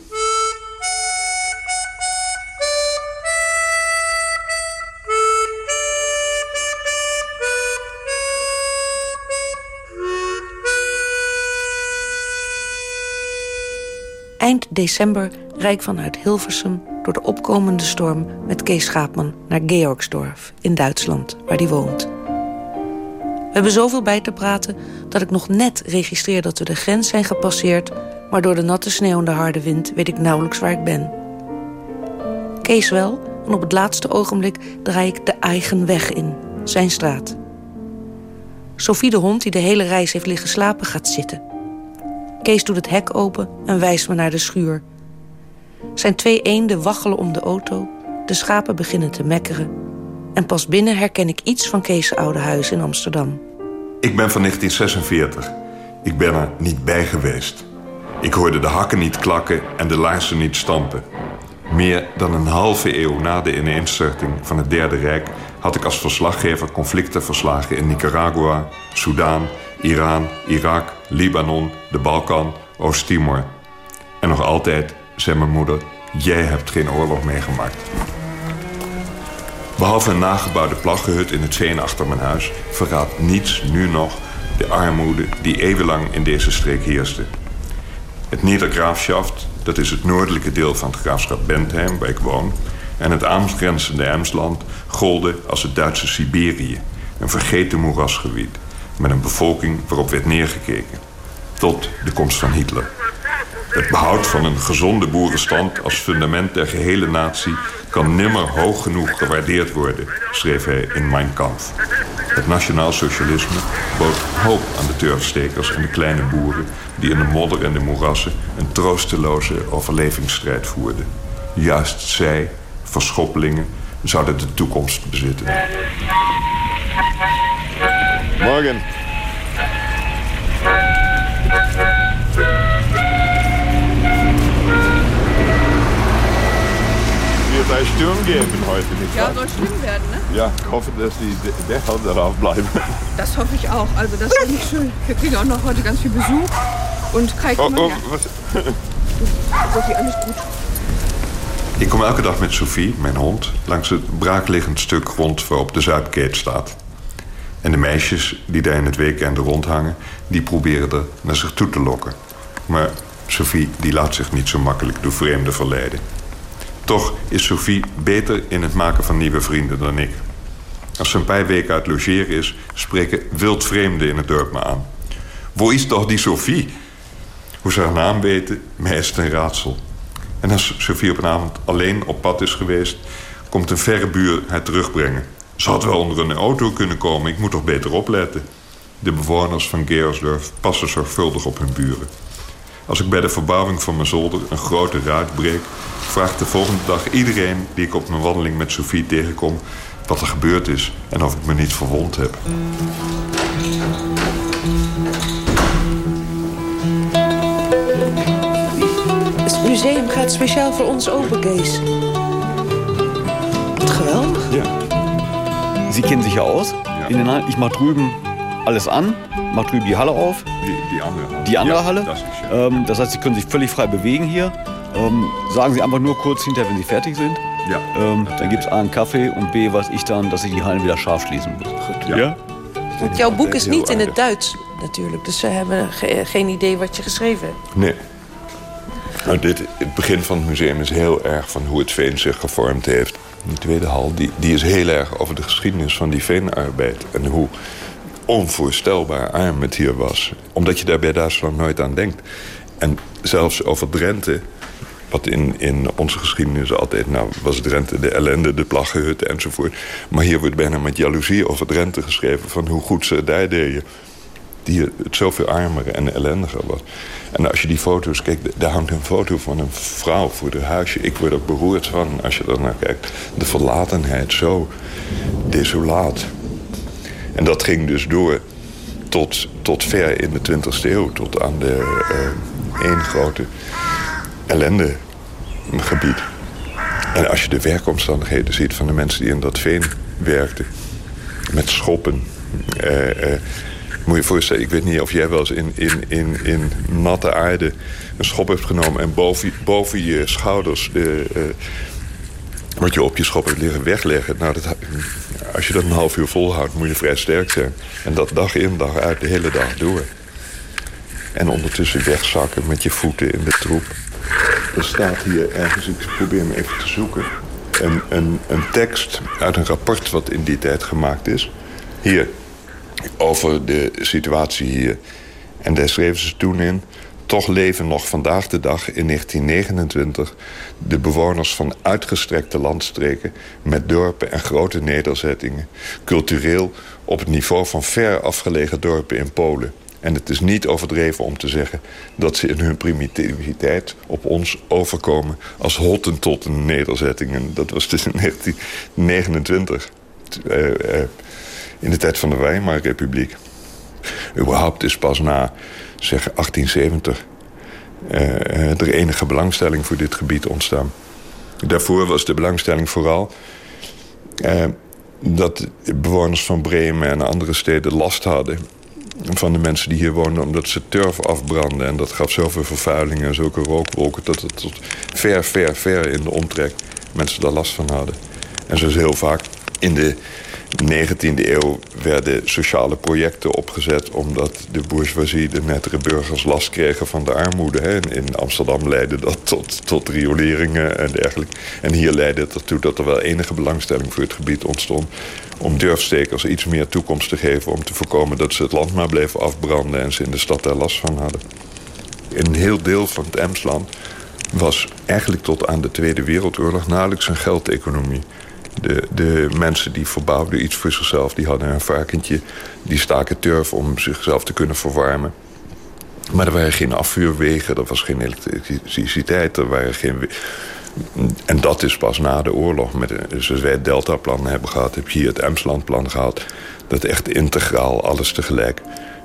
Eind december rijd ik vanuit Hilversum door de opkomende storm met Kees Schaapman naar Georgsdorf in Duitsland, waar hij woont. We hebben zoveel bij te praten dat ik nog net registreer dat we de grens zijn gepasseerd... maar door de natte sneeuw en de harde wind weet ik nauwelijks waar ik ben. Kees wel, en op het laatste ogenblik draai ik de eigen weg in, zijn straat. Sophie de hond, die de hele reis heeft liggen slapen, gaat zitten. Kees doet het hek open en wijst me naar de schuur. Zijn twee eenden waggelen om de auto. De schapen beginnen te mekkeren. En pas binnen herken ik iets van Kees' oude huis in Amsterdam. Ik ben van 1946. Ik ben er niet bij geweest. Ik hoorde de hakken niet klakken en de laarzen niet stampen. Meer dan een halve eeuw na de ineenstorting van het Derde Rijk... had ik als verslaggever conflicten verslagen in Nicaragua, Soudaan, Iran, Irak, Libanon, de Balkan, Oost-Timor. En nog altijd zei mijn moeder, jij hebt geen oorlog meegemaakt. Behalve een nagebouwde plaggenhut in het veen achter mijn huis... verraadt niets nu nog de armoede die eeuwenlang in deze streek heerste. Het Niedergraafschaft, dat is het noordelijke deel van het graafschap Bentheim, waar ik woon... en het aangrenzende Emsland golden als het Duitse Siberië... een vergeten moerasgebied met een bevolking waarop werd neergekeken. Tot de komst van Hitler. Het behoud van een gezonde boerenstand als fundament der gehele natie kan nimmer hoog genoeg gewaardeerd worden, schreef hij in Mein Kampf. Het nationaal socialisme bood hoop aan de turfstekers en de kleine boeren die in de modder en de moerassen een troosteloze overlevingsstrijd voerden. Juist zij, verschoppelingen, zouden de toekomst bezitten. Morgen. Wird ein Sturm geben heute, nicht Ja, soll schlimm werden, ne? Ja, ich hoffe, dass die Dächer darauf bleiben. <laughs> Das hoffe ich auch. Also das ist nicht schön. Wir kriegen auch noch heute ganz viel Besuch. Und Kai, Oh, oh, was? Sophie, alles gut. Ik kom elke dag met Sophie, mijn hond, langs het braakliggend stuk grond waarop de Zuidkeet staat. En de meisjes die daar in het weekend rondhangen, die proberen er naar zich toe te lokken. Maar Sophie die laat zich niet zo makkelijk door vreemden verleiden. Toch is Sophie beter in het maken van nieuwe vrienden dan ik. Als ze een paar weken uit logeren is, spreken wildvreemden in het dorp me aan. Wo is toch die Sophie? Hoe ze haar naam weten, mij is het een raadsel. En als Sophie op een avond alleen op pad is geweest... komt een verre buur haar terugbrengen. Ze had wel onder een auto kunnen komen, ik moet toch beter opletten. De bewoners van Geersdorf passen zorgvuldig op hun buren. Als ik bij de verbouwing van mijn zolder een grote ruit breek... vraagt de volgende dag iedereen die ik op mijn wandeling met Sophie tegenkom... wat er gebeurd is en of ik me niet verwond heb. Het museum gaat speciaal voor ons open, Kees. Wat geweldig. Ja. Sie kennen sich ja aus. In den Hallen. Ich mach drüben alles an, mach drüben die Halle auf. Die, die andere Halle. Die andere Ja, Halle. das ist ähm, das heißt, Sie können sich völlig frei bewegen hier. Ähm, sagen Sie einfach nur kurz hinterher, wenn Sie fertig sind. Ja. Ähm, dann gibt es A einen Kaffee und B weiß ich dann, dass ich die Hallen wieder scharf schließen muss. Gut. Ja? Want jouw boek is niet in het. Duits, natuurlijk. Dus ze hebben ge- geen idee wat je geschreven hebt. Nee. Nou, dit, het begin van het museum is heel erg van hoe het veen zich gevormd heeft. Die tweede hal die, die is heel erg over de geschiedenis van die veenarbeid. En hoe onvoorstelbaar arm het hier was. Omdat je daar bij Duitsland nooit aan denkt. En zelfs over Drenthe, wat in, in onze geschiedenis altijd... nou, was Drenthe de ellende, de plaggenhutten enzovoort. Maar hier wordt bijna met jaloezie over Drenthe geschreven... van hoe goed ze daar deden die het zoveel armer en ellendiger was. En als je die foto's kijkt, daar hangt een foto van een vrouw voor haar huisje. Ik word er beroerd van als je er naar kijkt. De verlatenheid, zo desolaat. En dat ging dus door tot, tot ver in de 20e eeuw. Tot aan de eh één grote ellendegebied. En als je de werkomstandigheden ziet van de mensen die in dat veen werkten. Met schoppen. eh, eh, moet je voorstellen, ik weet niet of jij wel eens in, in, in, in natte aarde een schop hebt genomen en boven, boven je schouders de, eh, wat je op je schop hebt liggen wegleggen. Nou, dat, als je dat een half uur volhoudt, moet je vrij sterk zijn. En dat dag in, dag uit, de hele dag door. En ondertussen wegzakken met je voeten in de troep. Er staat hier ergens, ik probeer hem even te zoeken... Een, een, een tekst uit een rapport wat in die tijd gemaakt is. Hier, over de situatie hier. En daar schreven ze toen in... toch leven nog vandaag de dag in 1929 de bewoners van uitgestrekte landstreken met dorpen en grote nederzettingen, cultureel op het niveau van ver afgelegen dorpen in Polen. En het is niet overdreven om te zeggen dat ze in hun primitiviteit op ons overkomen als Hottentotten nederzettingen. Dat was dus in 1929, uh, uh, in de tijd van de Weimarrepubliek. Überhaupt is pas na zeg 1870 uh, er enige belangstelling voor dit gebied ontstaan. Daarvoor was de belangstelling vooral uh, dat bewoners van Bremen en andere steden last hadden van de mensen die hier woonden... omdat ze turf afbranden. En dat gaf zoveel vervuiling en zulke rookwolken... dat het tot ver, ver, ver in de omtrek mensen daar last van hadden. En zoals heel vaak in de 19e eeuw werden sociale projecten opgezet... omdat de bourgeoisie, de nettere burgers, last kregen van de armoede. In Amsterdam leidde dat tot, tot rioleringen en dergelijke. En hier leidde het ertoe dat er wel enige belangstelling voor het gebied ontstond... om durfstekers iets meer toekomst te geven... om te voorkomen dat ze het land maar bleven afbranden... en ze in de stad daar last van hadden. Een heel deel van het Emsland was eigenlijk tot aan de Tweede Wereldoorlog... nauwelijks een geldeconomie. De, de mensen die verbouwden iets voor zichzelf... die hadden een varkentje, die staken turf om zichzelf te kunnen verwarmen. Maar er waren geen afvuurwegen, er was geen elektriciteit, er waren geen... En dat is pas na de oorlog. Met, zoals wij het Deltaplan hebben gehad, heb je hier het Emslandplan gehad. Dat echt integraal alles tegelijk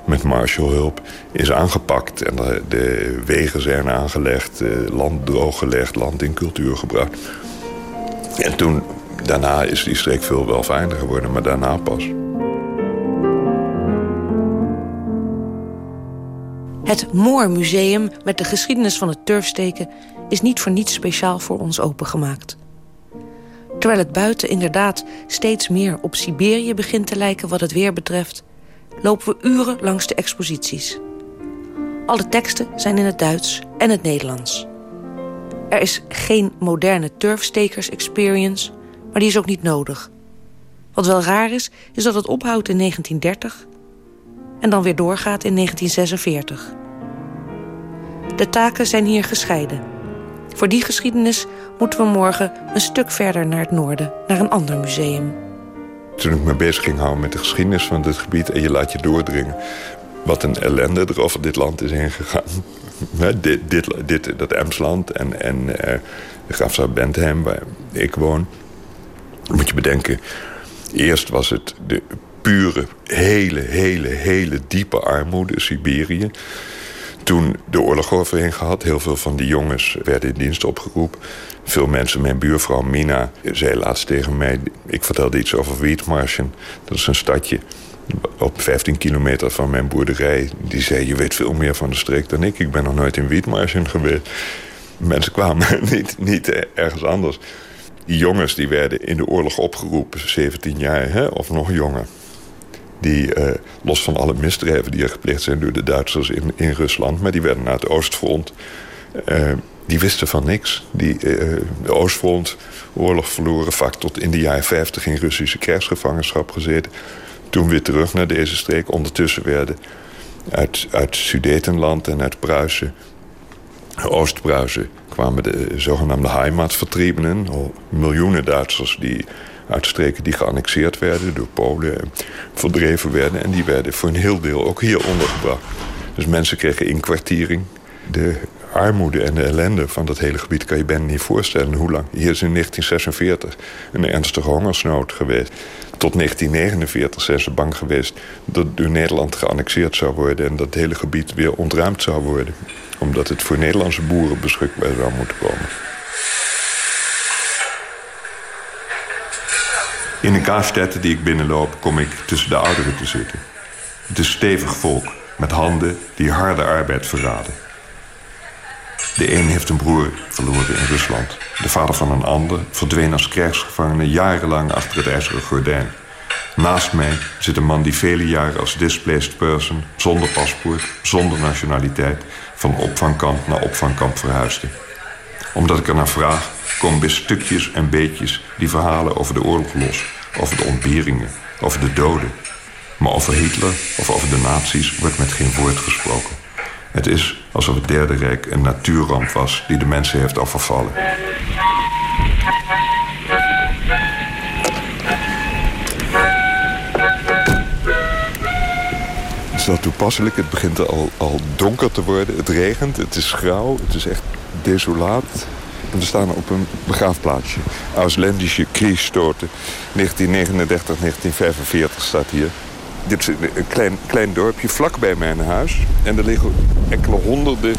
met Marshallhulp is aangepakt. En de, de wegen zijn aangelegd, land drooggelegd, land in cultuur gebracht. En toen Daarna is die streek veel welvaardiger geworden, maar daarna pas. Het Moormuseum met de geschiedenis van het turfsteken... is niet voor niets speciaal voor ons opengemaakt. Terwijl het buiten inderdaad steeds meer op Siberië begint te lijken wat het weer betreft... lopen we uren langs de exposities. Alle teksten zijn in het Duits en het Nederlands. Er is geen moderne turfstekers experience maar die is ook niet nodig. Wat wel raar is, is dat het ophoudt in 1930 en dan weer doorgaat in 1946. De taken zijn hier gescheiden. Voor die geschiedenis moeten we morgen een stuk verder naar het noorden, naar een ander museum. Toen ik me bezig ging houden met de geschiedenis van dit gebied... en je laat je doordringen wat een ellende er over dit land is heen gegaan. <laughs> dit, dit, dit, dat Emsland en, en uh, Bentheim, waar ik woon moet je bedenken, eerst was het de pure, hele, hele, hele diepe armoede, Siberië. Toen de oorlog overheen gehad, heel veel van die jongens werden in dienst opgeroepen. Veel mensen, mijn buurvrouw Mina, zei laatst tegen mij... ik vertelde iets over Wietmarschen, dat is een stadje op 15 kilometer van mijn boerderij. Die zei, je weet veel meer van de streek dan ik. Ik ben nog nooit in Wietmarschen geweest. Mensen kwamen <laughs> niet, niet ergens anders. Die jongens die werden in de oorlog opgeroepen, 17 jaar hè, of nog jonger. Die, uh, los van alle misdrijven die er gepleegd zijn door de Duitsers in, in Rusland... maar die werden naar het Oostfront. Uh, die wisten van niks. Die, uh, de Oostfront, oorlog verloren, vaak tot in de jaren 50 in Russische krijgsgevangenschap gezeten. Toen weer terug naar deze streek. Ondertussen werden uit, uit Sudetenland en uit Pruisen Oost-Pruisen kwamen de zogenaamde Heimatvertriebenen. Miljoenen Duitsers die uit streken die geannexeerd werden door Polen. Verdreven werden en die werden voor een heel deel ook hier ondergebracht. Dus mensen kregen inkwartiering. De armoede en de ellende van dat hele gebied kan je bijna niet voorstellen. Hoe lang? Hier is in 1946 een ernstige hongersnood geweest. Tot 1949 zijn ze bang geweest dat door Nederland geannexeerd zou worden... en dat het hele gebied weer ontruimd zou worden omdat het voor Nederlandse boeren beschikbaar zou moeten komen. In de kaasstetten die ik binnenloop kom ik tussen de ouderen te zitten. Het is stevig volk met handen die harde arbeid verraden. De een heeft een broer verloren in Rusland. De vader van een ander verdween als krijgsgevangene jarenlang achter het ijzeren gordijn. Naast mij zit een man die vele jaren als displaced person, zonder paspoort, zonder nationaliteit, van opvangkamp naar opvangkamp verhuisde. Omdat ik er naar vraag, komen bij stukjes en beetjes die verhalen over de oorlog los, over de ontberingen, over de doden. Maar over Hitler of over de nazi's wordt met geen woord gesproken. Het is alsof het Derde Rijk een natuurramp was die de mensen heeft overvallen. Is wel toepasselijk. Het begint al, al donker te worden. Het regent, het is grauw, het is echt desolaat. En we staan op een begraafplaatsje. Ausländische Kriegsstoten. 1939, 1945 staat hier. Dit is een klein, klein dorpje vlak bij mijn huis. En er liggen enkele honderden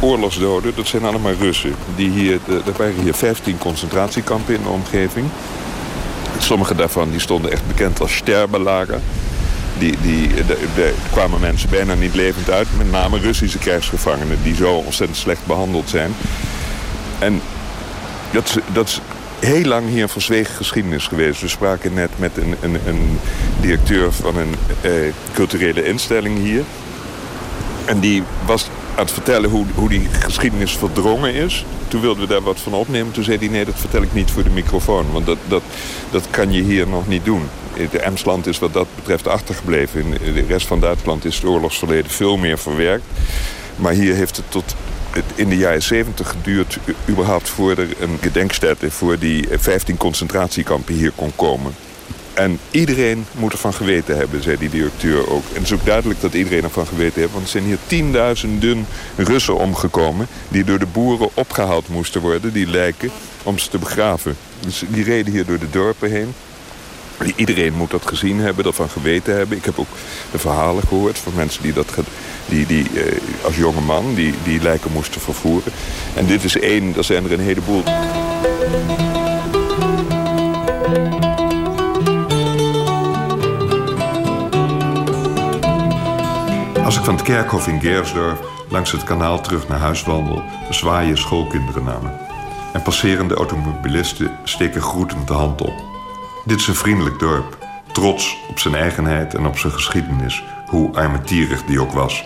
oorlogsdoden. Dat zijn allemaal Russen. Die hier, er waren hier 15 concentratiekampen in de omgeving. Sommige daarvan die stonden echt bekend als Sterbelager. Die, die, daar kwamen mensen bijna niet levend uit. Met name Russische krijgsgevangenen die zo ontzettend slecht behandeld zijn. En dat, is- dat is heel lang hier een verzwegen geschiedenis geweest. We spraken net met een, een, een directeur van een eh, culturele instelling hier. En die was aan het vertellen hoe, hoe die geschiedenis verdrongen is. Toen wilden we daar wat van opnemen. Toen zei hij, nee, dat vertel ik niet voor de microfoon. Want dat, dat, dat kan je hier nog niet doen. De Emsland is wat dat betreft achtergebleven. In de rest van Duitsland is het oorlogsverleden veel meer verwerkt. Maar hier heeft het tot in de jaren 70 geduurd... überhaupt voor er een gedenkstätte... voor die eh, 15 concentratiekampen hier kon komen. En iedereen moet ervan geweten hebben, zei die directeur ook. En het is ook duidelijk dat iedereen ervan geweten heeft... want er zijn hier tienduizenden Russen omgekomen... die door de boeren opgehaald moesten worden, die lijken, om ze te begraven. Dus die reden hier door de dorpen heen. Iedereen moet dat gezien hebben, ervan geweten hebben. Ik heb ook de verhalen gehoord van mensen die, dat, die, die eh, als jonge man die, die lijken moesten vervoeren. En dit is één, er zijn er een heleboel. Als ik van het kerkhof in Gersdorf langs het kanaal terug naar huis wandel... zwaaien schoolkinderen naar me. En passerende automobilisten steken groetend de hand op. Dit is een vriendelijk dorp. Trots op zijn eigenheid en op zijn geschiedenis, hoe armetierig die ook was.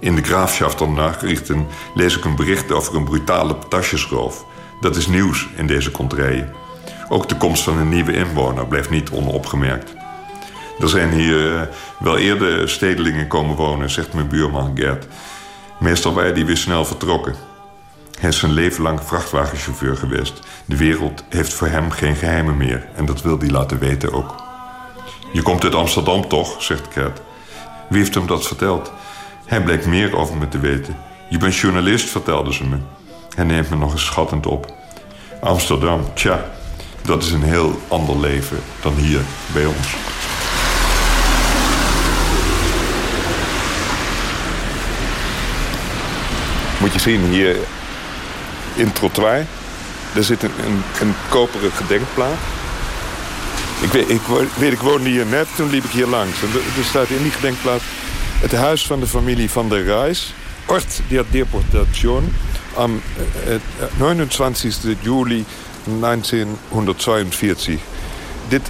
In de Graafschaft van Nachrichten lees ik een bericht over een brutale patasjesroof. Dat is nieuws in deze kontrijen. Ook de komst van een nieuwe inwoner bleef niet onopgemerkt. Er zijn hier eh, wel eerder stedelingen komen wonen, zegt mijn buurman Gert. Meestal waren die weer snel vertrokken. Hij is zijn leven lang vrachtwagenchauffeur geweest. De wereld heeft voor hem geen geheimen meer en dat wil hij laten weten ook. Je komt uit Amsterdam toch, zegt Gert. Wie heeft hem dat verteld? Hij bleek meer over me te weten. Je bent journalist, vertelde ze me. Hij neemt me nog eens schattend op. Amsterdam, tja, dat is een heel ander leven dan hier bij ons. Moet je zien, hier in trottoir... daar zit een, een, koperen gedenkplaat. Ik weet, ik, weet, ik woonde hier net, toen liep ik hier langs. En er, staat in die gedenkplaat... het huis van de familie van der Reis... Ort der Deportation... am eh, eh, 29 juli 1942. Dit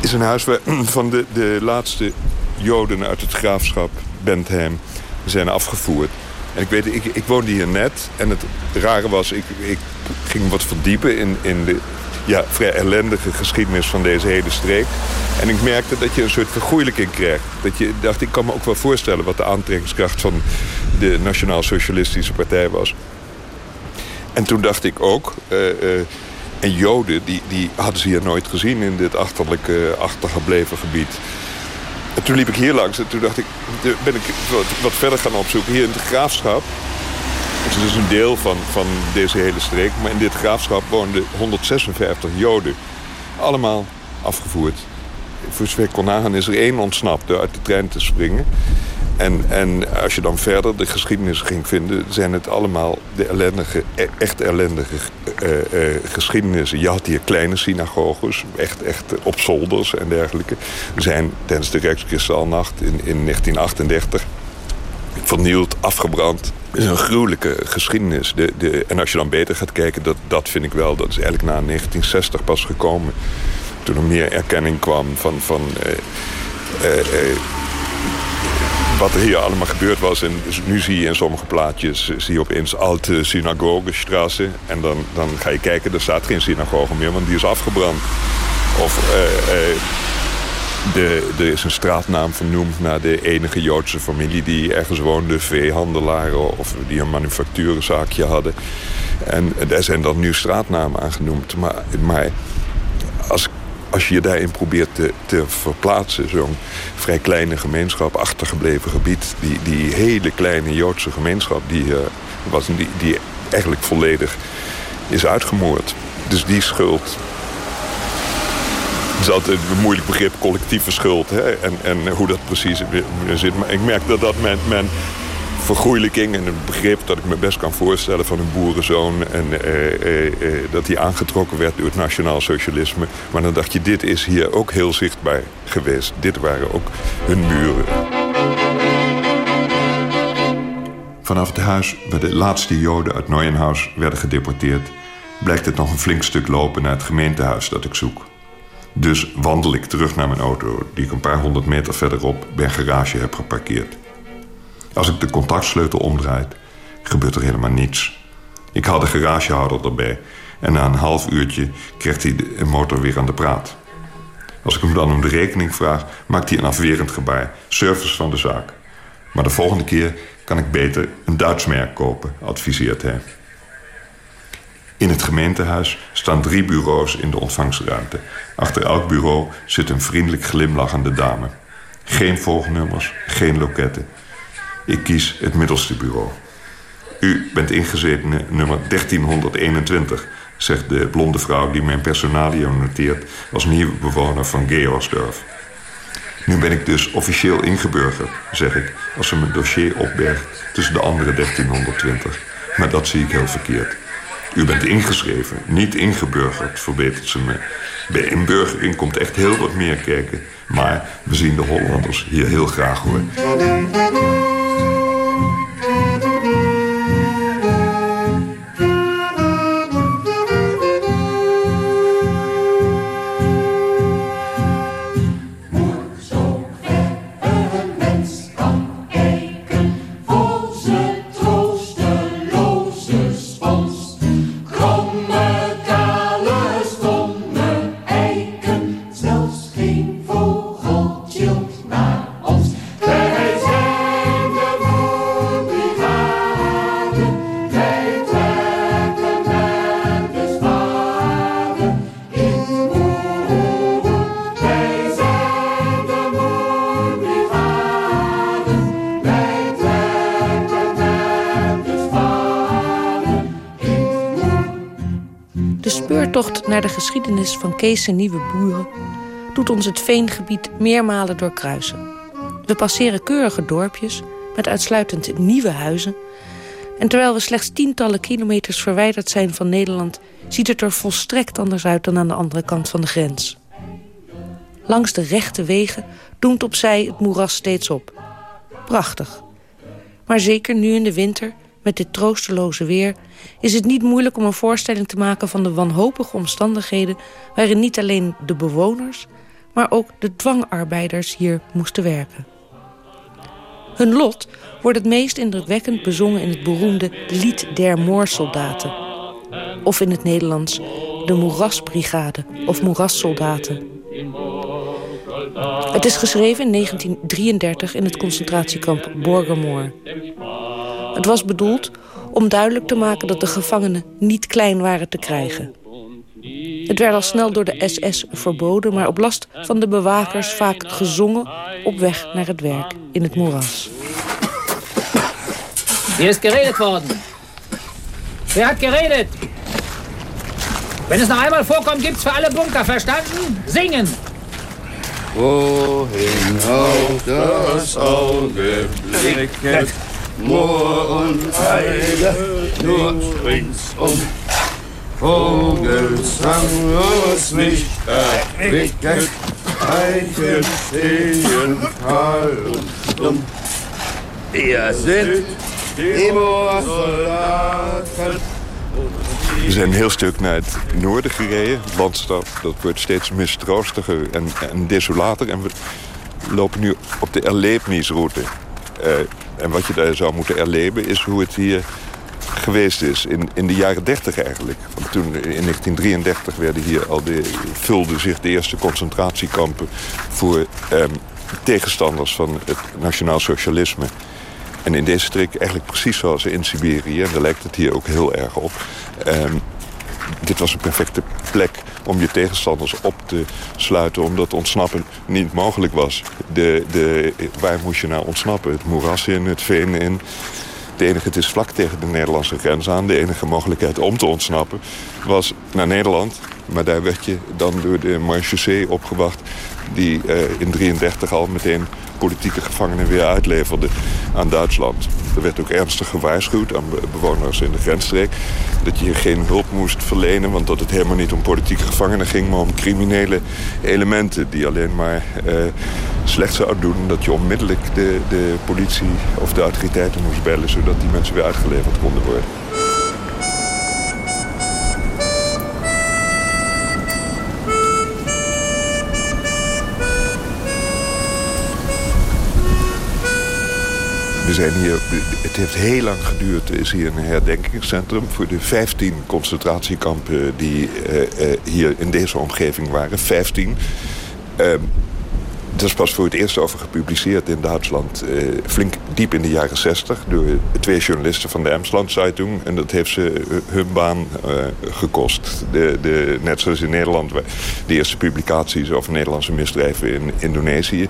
is een huis <clears throat> van de, de laatste Joden uit het graafschap Bentheim zijn afgevoerd. En ik weet, ik, ik woonde hier net en het rare was, ik, ik ging wat verdiepen in, in de ja, vrij ellendige geschiedenis van deze hele streek. En ik merkte dat je een soort vergoeilijking kreeg. Dat je dacht, ik kan me ook wel voorstellen wat de aantrekkingskracht van de Nationaal Socialistische Partij was. En toen dacht ik ook, eh, eh, en Joden, die, die hadden ze hier nooit gezien in dit achterlijke, achtergebleven gebied. En toen liep ik hier langs en toen dacht ik, ben ik wat, wat verder gaan opzoeken. Hier in het graafschap, dus het is een deel van, van deze hele streek, maar in dit graafschap woonden 156 Joden. Allemaal afgevoerd. Voor zover ik is er één ontsnapt door uit de trein te springen. En, en als je dan verder de geschiedenis ging vinden... zijn het allemaal de ellendige, e- echt ellendige eh, eh, geschiedenissen. Je had hier kleine synagoges, echt, echt op zolders en dergelijke. Er zijn tijdens de Rijkskristalnacht in, in 1938 vernield, afgebrand. Het is een gruwelijke geschiedenis. De, de, en als je dan beter gaat kijken, dat, dat vind ik wel... dat is eigenlijk na 1960 pas gekomen. Toen er meer erkenning kwam van... van eh, eh, eh, wat er hier allemaal gebeurd was. En dus nu zie je in sommige plaatjes zie je opeens Alte Synagogestraße. En dan, dan ga je kijken, er staat geen synagoge meer, want die is afgebrand. Of De, er is een straatnaam vernoemd naar de enige Joodse familie die ergens woonde. Veehandelaren of die een manufacturenzaakje hadden. En daar zijn dan nu straatnamen aan genoemd. Maar, maar als, als je je daarin probeert te, te verplaatsen... zo'n vrij kleine gemeenschap, achtergebleven gebied... die, die hele kleine Joodse gemeenschap... die, uh, was, die, die eigenlijk volledig is uitgemoord. Dus die schuld het is altijd een moeilijk begrip, collectieve schuld. Hè? En, en hoe dat precies zit. Maar ik merk dat dat mijn, mijn vergoeilijking en het begrip dat ik me best kan voorstellen van een boerenzoon. En eh, eh, eh, dat hij aangetrokken werd door het nationaal socialisme. Maar dan dacht je, dit is hier ook heel zichtbaar geweest. Dit waren ook hun muren. Vanaf het huis waar de laatste Joden uit Neuenhaus werden gedeporteerd... blijkt het nog een flink stuk lopen naar het gemeentehuis dat ik zoek. Dus wandel ik terug naar mijn auto, die ik een paar honderd meter verderop bij een garage heb geparkeerd. Als ik de contactsleutel omdraai, gebeurt er helemaal niets. Ik haal de garagehouder erbij en na een half uurtje krijgt hij de motor weer aan de praat. Als ik hem dan om de rekening vraag, maakt hij een afwerend gebaar. Service van de zaak. Maar de volgende keer kan ik beter een Duits merk kopen, adviseert hij. In het gemeentehuis staan drie bureaus in de ontvangstruimte. Achter elk bureau zit een vriendelijk glimlachende dame. Geen volgnummers, geen loketten. Ik kies het middelste bureau. U bent ingezeten nummer 1321, zegt de blonde vrouw die mijn personalium noteert als nieuwe bewoner van Georsdorf. Nu ben ik dus officieel ingeburgerd, zeg ik, als ze mijn dossier opbergt tussen de andere 1320. Maar dat zie ik heel verkeerd. U bent ingeschreven, niet ingeburgerd, verbetert ze me. Bij inburgering komt echt heel wat meer kijken. Maar we zien de Hollanders hier heel graag hoor. Kees Nieuwe Boeren... doet ons het veengebied meermalen doorkruisen. We passeren keurige dorpjes met uitsluitend nieuwe huizen... en terwijl we slechts tientallen kilometers verwijderd zijn van Nederland... ziet het er volstrekt anders uit dan aan de andere kant van de grens. Langs de rechte wegen doemt opzij het moeras steeds op. Prachtig. Maar zeker nu in de winter met dit troosteloze weer... is het niet moeilijk om een voorstelling te maken van de wanhopige omstandigheden... waarin niet alleen de bewoners, maar ook de dwangarbeiders hier moesten werken. Hun lot wordt het meest indrukwekkend bezongen in het beroemde Lied der Moorsoldaten. Of in het Nederlands de Moerasbrigade of Moerassoldaten. Het is geschreven in 1933 in het concentratiekamp Borgermoor. Het was bedoeld om duidelijk te maken dat de gevangenen niet klein waren te krijgen. Het werd al snel door de SS verboden, maar op last van de bewakers vaak gezongen op weg naar het werk in het moeras. Hier is geredet worden. Wer hat geredet? Wenn es noch einmal vorkommt, gibt's für alle Bunker, verstanden? Singen! Wohin auch das Auge blickt, Heide, nur ringsum. Vogelsang muss mich erquicken, Eichen stehen kahl und dumm. Wir sind die Moorsoldaten. We zijn een heel stuk naar het noorden gereden. Het dat wordt steeds mistroostiger en, en desolater. En we lopen nu op de Erlebnisroute. Uh, en wat je daar zou moeten erleben is hoe het hier geweest is. In, in de jaren 30 eigenlijk. Want toen in 1933 werden hier al de, vulden zich de eerste concentratiekampen... voor ehm, tegenstanders van het nationaal socialisme. En in deze streek eigenlijk precies zoals in Siberië. En daar lijkt het hier ook heel erg op. Ehm, dit was een perfecte plek om je tegenstanders op te sluiten... omdat ontsnappen niet mogelijk was. De, de, waar moest je nou ontsnappen? Het moeras in, het veen in. Het enige, het is vlak tegen de Nederlandse grens aan. De enige mogelijkheid om te ontsnappen was naar Nederland. Maar daar werd je dan door de marechaussee opgewacht... die uh, in 33 al meteen politieke gevangenen weer uitleverde aan Duitsland. Er werd ook ernstig gewaarschuwd aan bewoners in de grensstreek... dat je hier geen hulp moest verlenen... want dat het helemaal niet om politieke gevangenen ging... maar om criminele elementen die alleen maar uh, slecht zouden doen... dat je onmiddellijk de, de politie of de autoriteiten moest bellen... zodat die mensen weer uitgeleverd konden worden. We zijn hier, het heeft heel lang geduurd. Er is hier een herdenkingscentrum voor de 15 concentratiekampen die uh, uh, hier in deze omgeving waren. 15. Er is pas voor het eerst over gepubliceerd in Duitsland. Uh, flink diep in de jaren 60 door twee journalisten van de Emsland Zeitung. En dat heeft ze uh, hun baan uh, gekost. De, de, net zoals in Nederland, de eerste publicaties over Nederlandse misdrijven in Indonesië.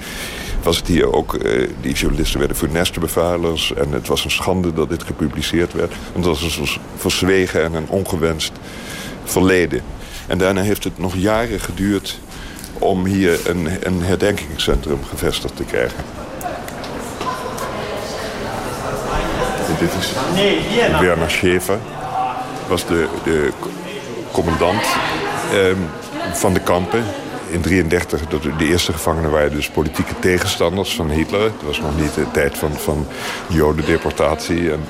Was het hier ook, die journalisten werden voor nestenbevuilers. En het was een schande dat dit gepubliceerd werd. Want dat was een verzwegen en een ongewenst verleden. En daarna heeft het nog jaren geduurd om hier een, een herdenkingscentrum gevestigd te krijgen. En dit is Werner was de, de commandant eh, van de kampen. In 1933, de eerste gevangenen waren dus politieke tegenstanders van Hitler. Het was nog niet de tijd van, van jodendeportatie. En,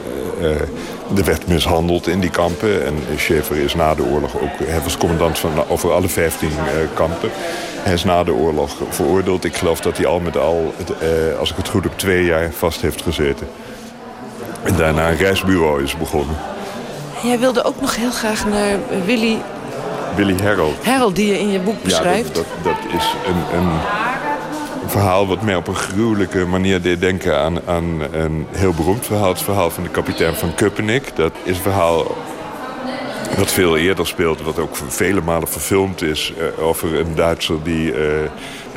uh, er werd mishandeld in die kampen. En Schäfer is na de oorlog ook... Hij was commandant van over alle 15 uh, kampen. Hij is na de oorlog veroordeeld. Ik geloof dat hij al met al, als ik het goed heb, twee jaar vast heeft gezeten. En daarna een reisbureau is begonnen. Jij wilde ook nog heel graag naar Willy... Willy Harold. Harold, die je in je boek beschrijft. Ja, dat, dat, dat is een... een verhaal wat mij op een gruwelijke manier deed denken aan, aan een heel beroemd verhaal. Het verhaal van de kapitein van Köpenick. Dat is een verhaal wat veel eerder speelt, wat ook vele malen verfilmd is... Uh, over een Duitser die uh,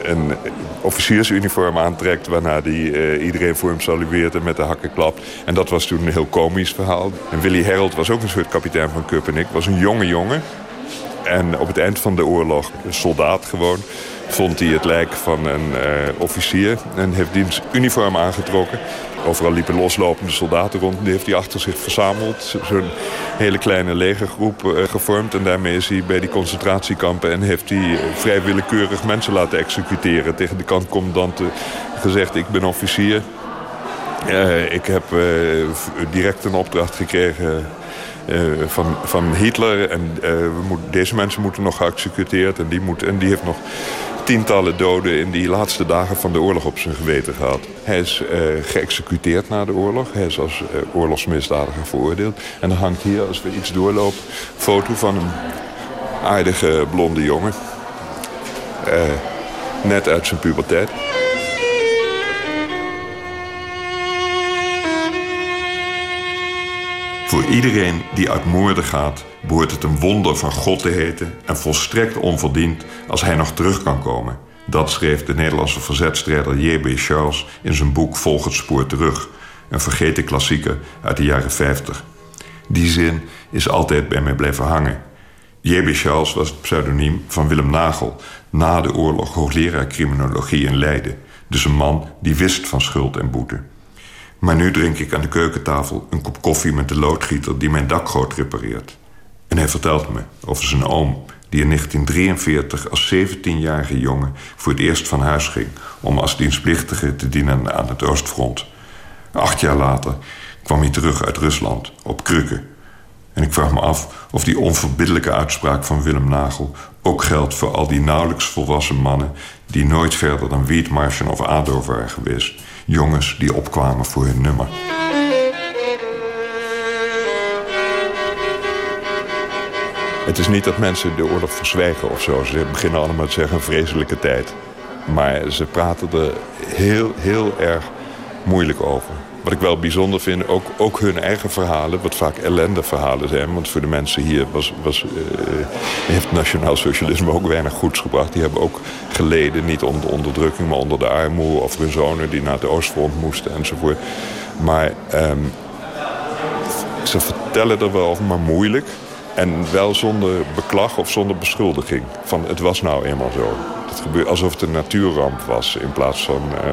een officiersuniform aantrekt... waarna die uh, iedereen voor hem salueert en met de hakken klapt. En dat was toen een heel komisch verhaal. En Willy Harold was ook een soort kapitein van Köpenick. Was een jonge jongen. En op het eind van de oorlog, een soldaat gewoon vond hij het lijk van een uh, officier en heeft diens uniform aangetrokken. Overal liepen loslopende soldaten rond. Die heeft hij achter zich verzameld. Zo'n hele kleine legergroep uh, gevormd. En daarmee is hij bij die concentratiekampen... en heeft hij vrij willekeurig mensen laten executeren. Tegen de kantcommandanten gezegd, ik ben officier. Ik heb direct een opdracht gekregen... Uh, van, van Hitler. En uh, we deze mensen moeten nog geëxecuteerd. En die, moet, en die heeft nog tientallen doden in die laatste dagen van de oorlog op zijn geweten gehad. Hij is uh, geëxecuteerd na de oorlog. Hij is als oorlogsmisdadiger veroordeeld. En dan hangt hier, als we iets doorlopen, een foto van een aardige blonde jongen. Net uit zijn puberteit. Voor iedereen die uit moorden gaat, behoort het een wonder van God te heten en volstrekt onverdiend als hij nog terug kan komen. Dat schreef de Nederlandse verzetstrijder J.B. Charles in zijn boek Volg het spoor terug, een vergeten klassieker uit de jaren 50. Die zin is altijd bij mij blijven hangen. J.B. Charles was het pseudoniem van Willem Nagel, na de oorlog hoogleraar criminologie in Leiden. Dus een man die wist van schuld en boete. Maar nu drink ik aan de keukentafel een kop koffie met de loodgieter die mijn dakgoot repareert. En hij vertelt me over zijn oom die in 1943 als 17-jarige jongen voor het eerst van huis ging om als dienstplichtige te dienen aan het Oostfront. Acht jaar later kwam hij terug uit Rusland op krukken. En ik vraag me af of die onverbiddelijke uitspraak van Willem Nagel ook geldt voor al die nauwelijks volwassen mannen die nooit verder dan Wiedmarschen of ADO waren geweest jongens die opkwamen voor hun nummer. Het is niet dat mensen de oorlog verzwijgen of zo. Ze beginnen allemaal te zeggen vreselijke tijd. Maar ze praten er heel, heel erg moeilijk over. Wat ik wel bijzonder vind, ook, ook hun eigen verhalen... wat vaak ellendeverhalen zijn. Want voor de mensen hier was, was, uh, heeft nationaal socialisme ook weinig goeds gebracht. Die hebben ook geleden, niet onder onderdrukking... maar onder de armoede of hun zonen die naar het Oostfront moesten enzovoort. Maar um, ze vertellen er wel over, maar moeilijk. En wel zonder beklag of zonder beschuldiging. Van het was nou eenmaal zo. Het gebeurt alsof het een natuurramp was in plaats van uh,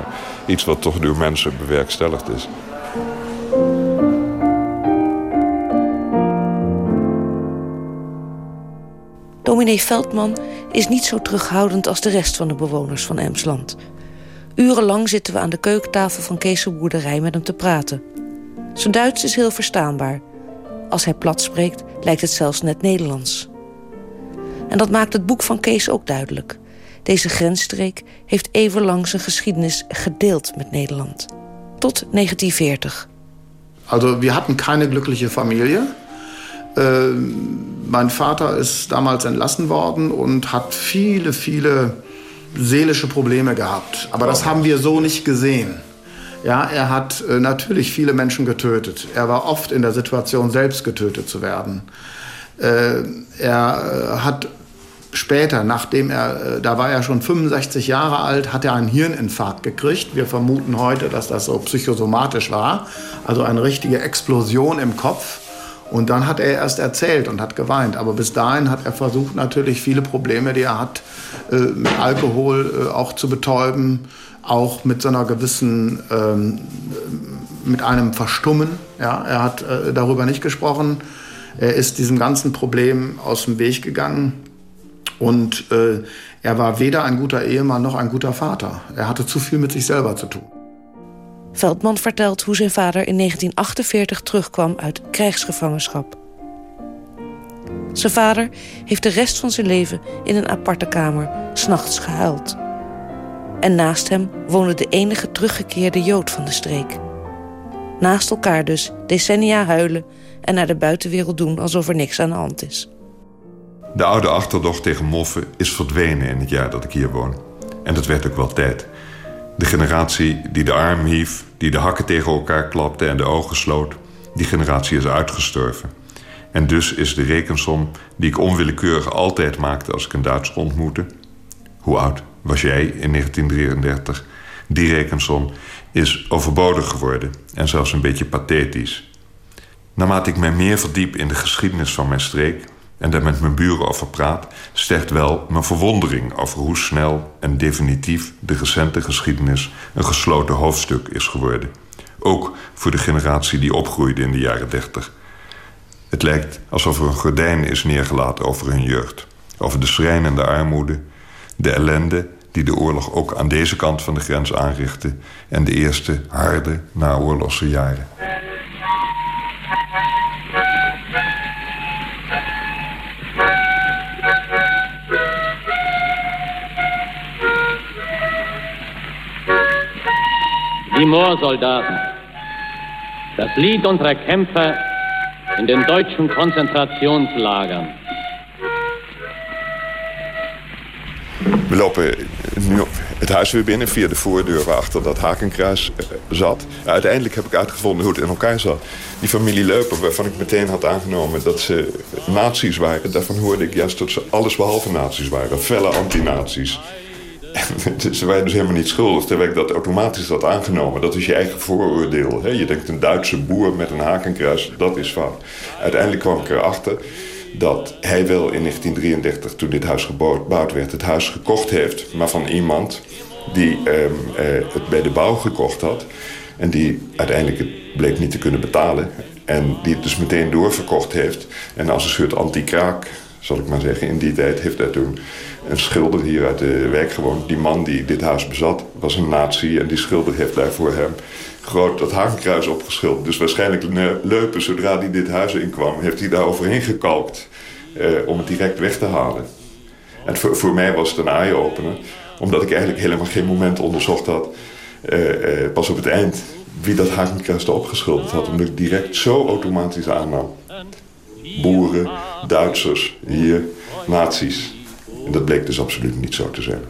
iets wat toch door mensen bewerkstelligd is. Dominee Veldman is niet zo terughoudend als de rest van de bewoners van Emsland. Urenlang zitten we aan de keukentafel van Kees' boerderij met hem te praten. Zijn Duits is heel verstaanbaar. Als hij plat spreekt, lijkt het zelfs net Nederlands. En dat maakt het boek van Kees ook duidelijk. Deze grensstreek heeft even lang zijn geschiedenis gedeeld met Nederland. Tot 1940. Also wir hatten keine glückliche Familie. Äh, mein Vater ist damals entlassen worden und hat viele, viele seelische Probleme gehabt. Aber das haben wir so nicht gesehen. Ja, er hat äh, natürlich viele Menschen getötet. Er war oft in der Situation, selbst getötet zu werden. Äh, er äh, hat später, nachdem er, äh, da war er schon 65 Jahre alt, hat er einen Hirninfarkt gekriegt. Wir vermuten heute, dass das so psychosomatisch war, also eine richtige Explosion im Kopf. Und dann hat er erst erzählt und hat geweint. Aber bis dahin hat er versucht, natürlich viele Probleme, die er hat, äh, mit Alkohol auch zu betäuben, auch mit so einer gewissen, ähm, mit einem Verstummen. Ja, er hat äh, darüber nicht gesprochen. Er ist diesem ganzen Problem aus dem Weg gegangen. Und äh, er war weder ein guter Ehemann noch ein guter Vater. Er hatte zu viel mit sich selber zu tun. Veldman vertelt hoe zijn vader in 1948 terugkwam uit krijgsgevangenschap. Zijn vader heeft de rest van zijn leven in een aparte kamer s'nachts gehuild. En naast hem woonde de enige teruggekeerde Jood van de streek. Naast elkaar dus decennia huilen en naar de buitenwereld doen alsof er niks aan de hand is. De oude achterdocht tegen moffen is verdwenen in het jaar dat ik hier woon. En dat werd ook wel tijd. De generatie die de arm hief, die de hakken tegen elkaar klapte en de ogen sloot, die generatie is uitgestorven. En dus is de rekensom die ik onwillekeurig altijd maakte als ik een Duits ontmoette. Hoe oud was jij in 1933? Die rekensom is overbodig geworden en zelfs een beetje pathetisch. Naarmate ik mij meer verdiep in de geschiedenis van mijn streek en daar met mijn buren over praat, stijgt wel mijn verwondering over hoe snel en definitief de recente geschiedenis een gesloten hoofdstuk is geworden. Ook voor de generatie die opgroeide in de jaren dertig. Het lijkt alsof er een gordijn is neergelaten over hun jeugd. Over de schrijnende armoede, de ellende die de oorlog ook aan deze kant van de grens aanrichtte... en de eerste harde naoorlogse jaren. Die Moorsoldaten. Das Lied unserer Kämpfer in den deutschen Konzentrationslagern. We lopen nu het huis weer binnen via de voordeur waarachter dat hakenkruis eh, zat. Uiteindelijk heb ik uitgevonden hoe het in elkaar zat. Die familie Leuper, waarvan ik meteen had aangenomen dat ze nazi's waren... daarvan hoorde ik juist dat ze alles behalve nazi's waren. Felle anti-nazi's. <laughs> ze waren dus helemaal niet schuldig, terwijl ik dat automatisch had aangenomen. Dat is je eigen vooroordeel. Je denkt een Duitse boer met een hakenkruis, dat is fout. Uiteindelijk kwam ik erachter dat hij wel in 1933, toen dit huis gebouwd werd, het huis gekocht heeft, maar van iemand die ehm, eh, het bij de bouw gekocht had. En die uiteindelijk het bleek niet te kunnen betalen. En die het dus meteen doorverkocht heeft. En als een soort anti-kraak, zal ik maar zeggen, in die tijd heeft hij toen een schilder hier uit de wijk gewoond. Die man die dit huis bezat was een nazi. En die schilder heeft daar voor hem groot dat hakenkruis opgeschilderd. Dus waarschijnlijk Leupen, zodra hij dit huis inkwam, heeft hij daar overheen gekalkt. Eh, om het direct weg te halen. En voor, voor mij was het een eye-opener. Omdat ik eigenlijk helemaal geen moment onderzocht had. Eh, eh, pas op het eind wie dat hakenkruis er opgeschilderd had. Omdat ik direct zo automatisch aannam. boeren, Duitsers, hier, nazi's. En dat bleek dus absoluut niet zo te zijn.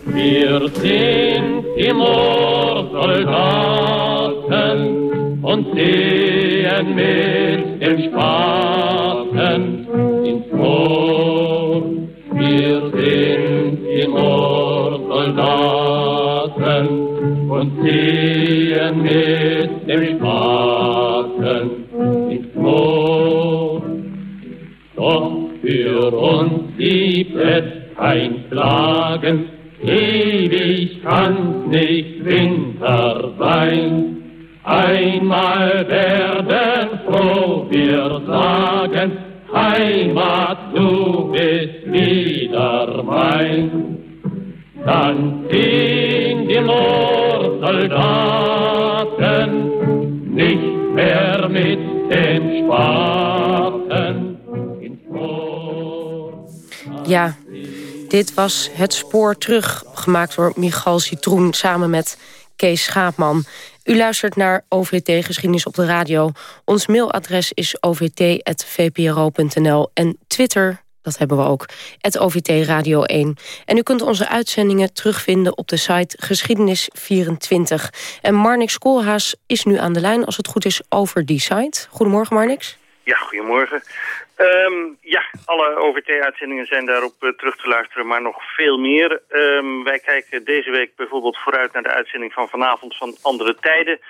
Soldaten und sehen mit dem Spaten ins Tor. Wir sind immer Soldaten und sehen mit dem Spaten ins Tor. Doch für uns gibt es kein Klagen, ewig kann's nicht Winter sein. Einmal werden froh wir sagen, Heimat, du bist wieder mein. Dann ziehen die Moorsoldaten nicht mehr mit dem Spaten ins. Ja, dit was Het Spoor Terug, gemaakt door Michal Citroen... samen met Kees Schaapman. U luistert naar OVT Geschiedenis op de radio. Ons mailadres is ovt.vpro.nl en Twitter, dat hebben we ook, het OVT Radio 1. En u kunt onze uitzendingen terugvinden op de site Geschiedenis24. En Marnix Koolhaas is nu aan de lijn, als het goed is, over die site. Goedemorgen, Marnix. Ja, goedemorgen. Ehm, ja, alle OVT-uitzendingen zijn daarop uh, terug te luisteren, maar nog veel meer. Um, wij kijken deze week bijvoorbeeld vooruit naar de uitzending van vanavond van Andere Tijden.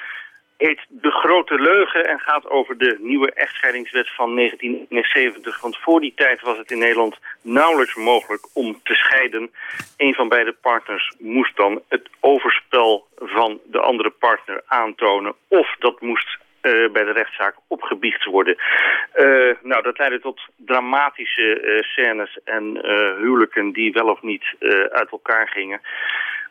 Heet De Grote Leugen en gaat over de nieuwe echtscheidingswet van 1971. Want voor die tijd was het in Nederland nauwelijks mogelijk om te scheiden. Een van beide partners moest dan het overspel van de andere partner aantonen. Of dat moest uh, bij de rechtszaak opgebiecht worden. Uh, nou, dat leidde tot dramatische uh, scènes en huwelijken die wel of niet uit elkaar gingen.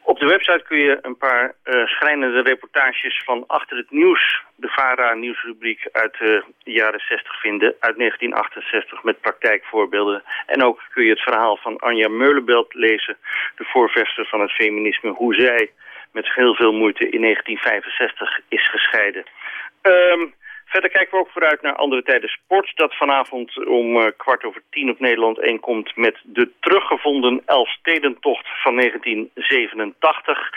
Op de website kun je een paar schrijnende reportages van Achter het Nieuws, de VARA nieuwsrubriek uit de jaren 60 vinden, uit 1968 met praktijkvoorbeelden. En ook kun je het verhaal van Anja Meulenbelt lezen, de voorvechter van het feminisme, hoe zij met heel veel moeite in 1965 is gescheiden. Um, verder kijken we ook vooruit naar andere tijden sport. Dat vanavond om uh, kwart over tien op Nederland 1 komt met de teruggevonden Elfstedentocht van 1987.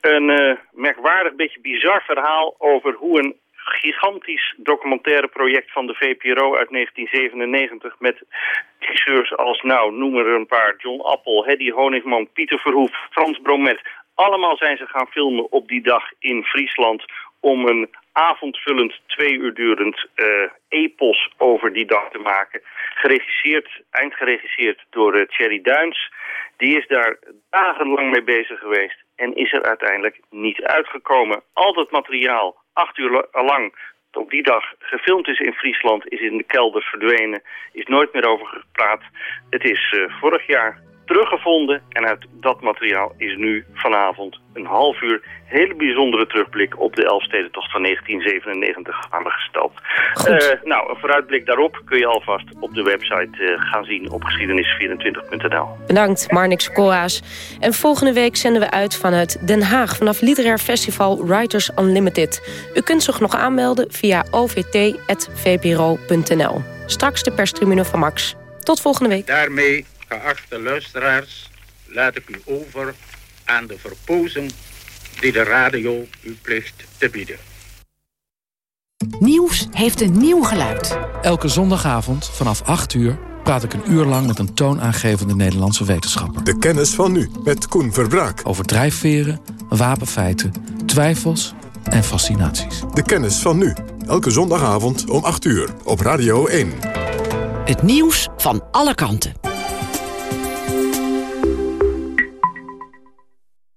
Een uh, merkwaardig, beetje bizar verhaal over hoe een gigantisch documentaire project van de VPRO uit 1997 met regisseurs als, nou, noem er een paar, John Appel, Hedy Honigman, Pieter Verhoef, Frans Bromet. Allemaal zijn ze gaan filmen op die dag in Friesland om een avondvullend, twee uur durend uh, epos over die dag te maken. Geregisseerd, eindgeregisseerd door uh, Thierry Duins. Die is daar dagenlang mee bezig geweest en is er uiteindelijk niet uitgekomen. Al dat materiaal, acht uur lang, op die dag gefilmd is in Friesland, is in de kelder verdwenen, is nooit meer over gepraat. Het is uh, vorig jaar teruggevonden. En uit dat materiaal is nu vanavond een half uur hele bijzondere terugblik op de Elfstedentocht van 1997 samengesteld. Uh, nou, een vooruitblik daarop kun je alvast op de website uh, gaan zien op geschiedenis24.nl. Bedankt, Marnix Koolhaas. En volgende week zenden we uit vanuit Den Haag... vanaf Literair Festival Writers Unlimited. U kunt zich nog aanmelden via ovt.vpro.nl. Straks de perstribune van Max. Tot volgende week. Daarmee geachte luisteraars, laat ik u over aan de verpozen die de radio u plicht te bieden. Nieuws heeft een nieuw geluid. Elke zondagavond vanaf 8 uur praat ik een uur lang met een toonaangevende Nederlandse wetenschapper. De kennis van nu, met Koen Verbraak. Over drijfveren, wapenfeiten, twijfels en fascinaties. De kennis van nu, elke zondagavond om 8 uur op Radio 1. Het nieuws van alle kanten.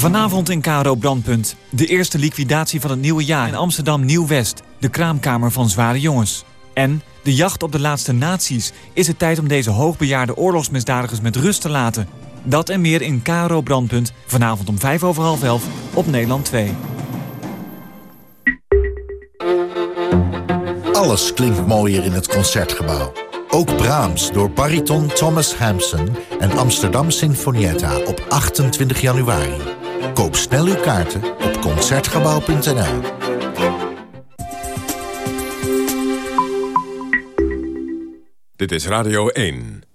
Vanavond in Karo Brandpunt. De eerste liquidatie van het nieuwe jaar in Amsterdam Nieuw-West. De kraamkamer van zware jongens. En de jacht op de laatste naties. Is het tijd om deze hoogbejaarde oorlogsmisdadigers met rust te laten? Dat en meer in Karo Brandpunt. Vanavond om vijf over half elf op Nederland 2. Alles klinkt mooier in het Concertgebouw. Ook Brahms door bariton Thomas Hampson en Amsterdam Sinfonietta op 28 januari. Koop snel uw kaarten op Concertgebouw.nl. Dit is Radio 1.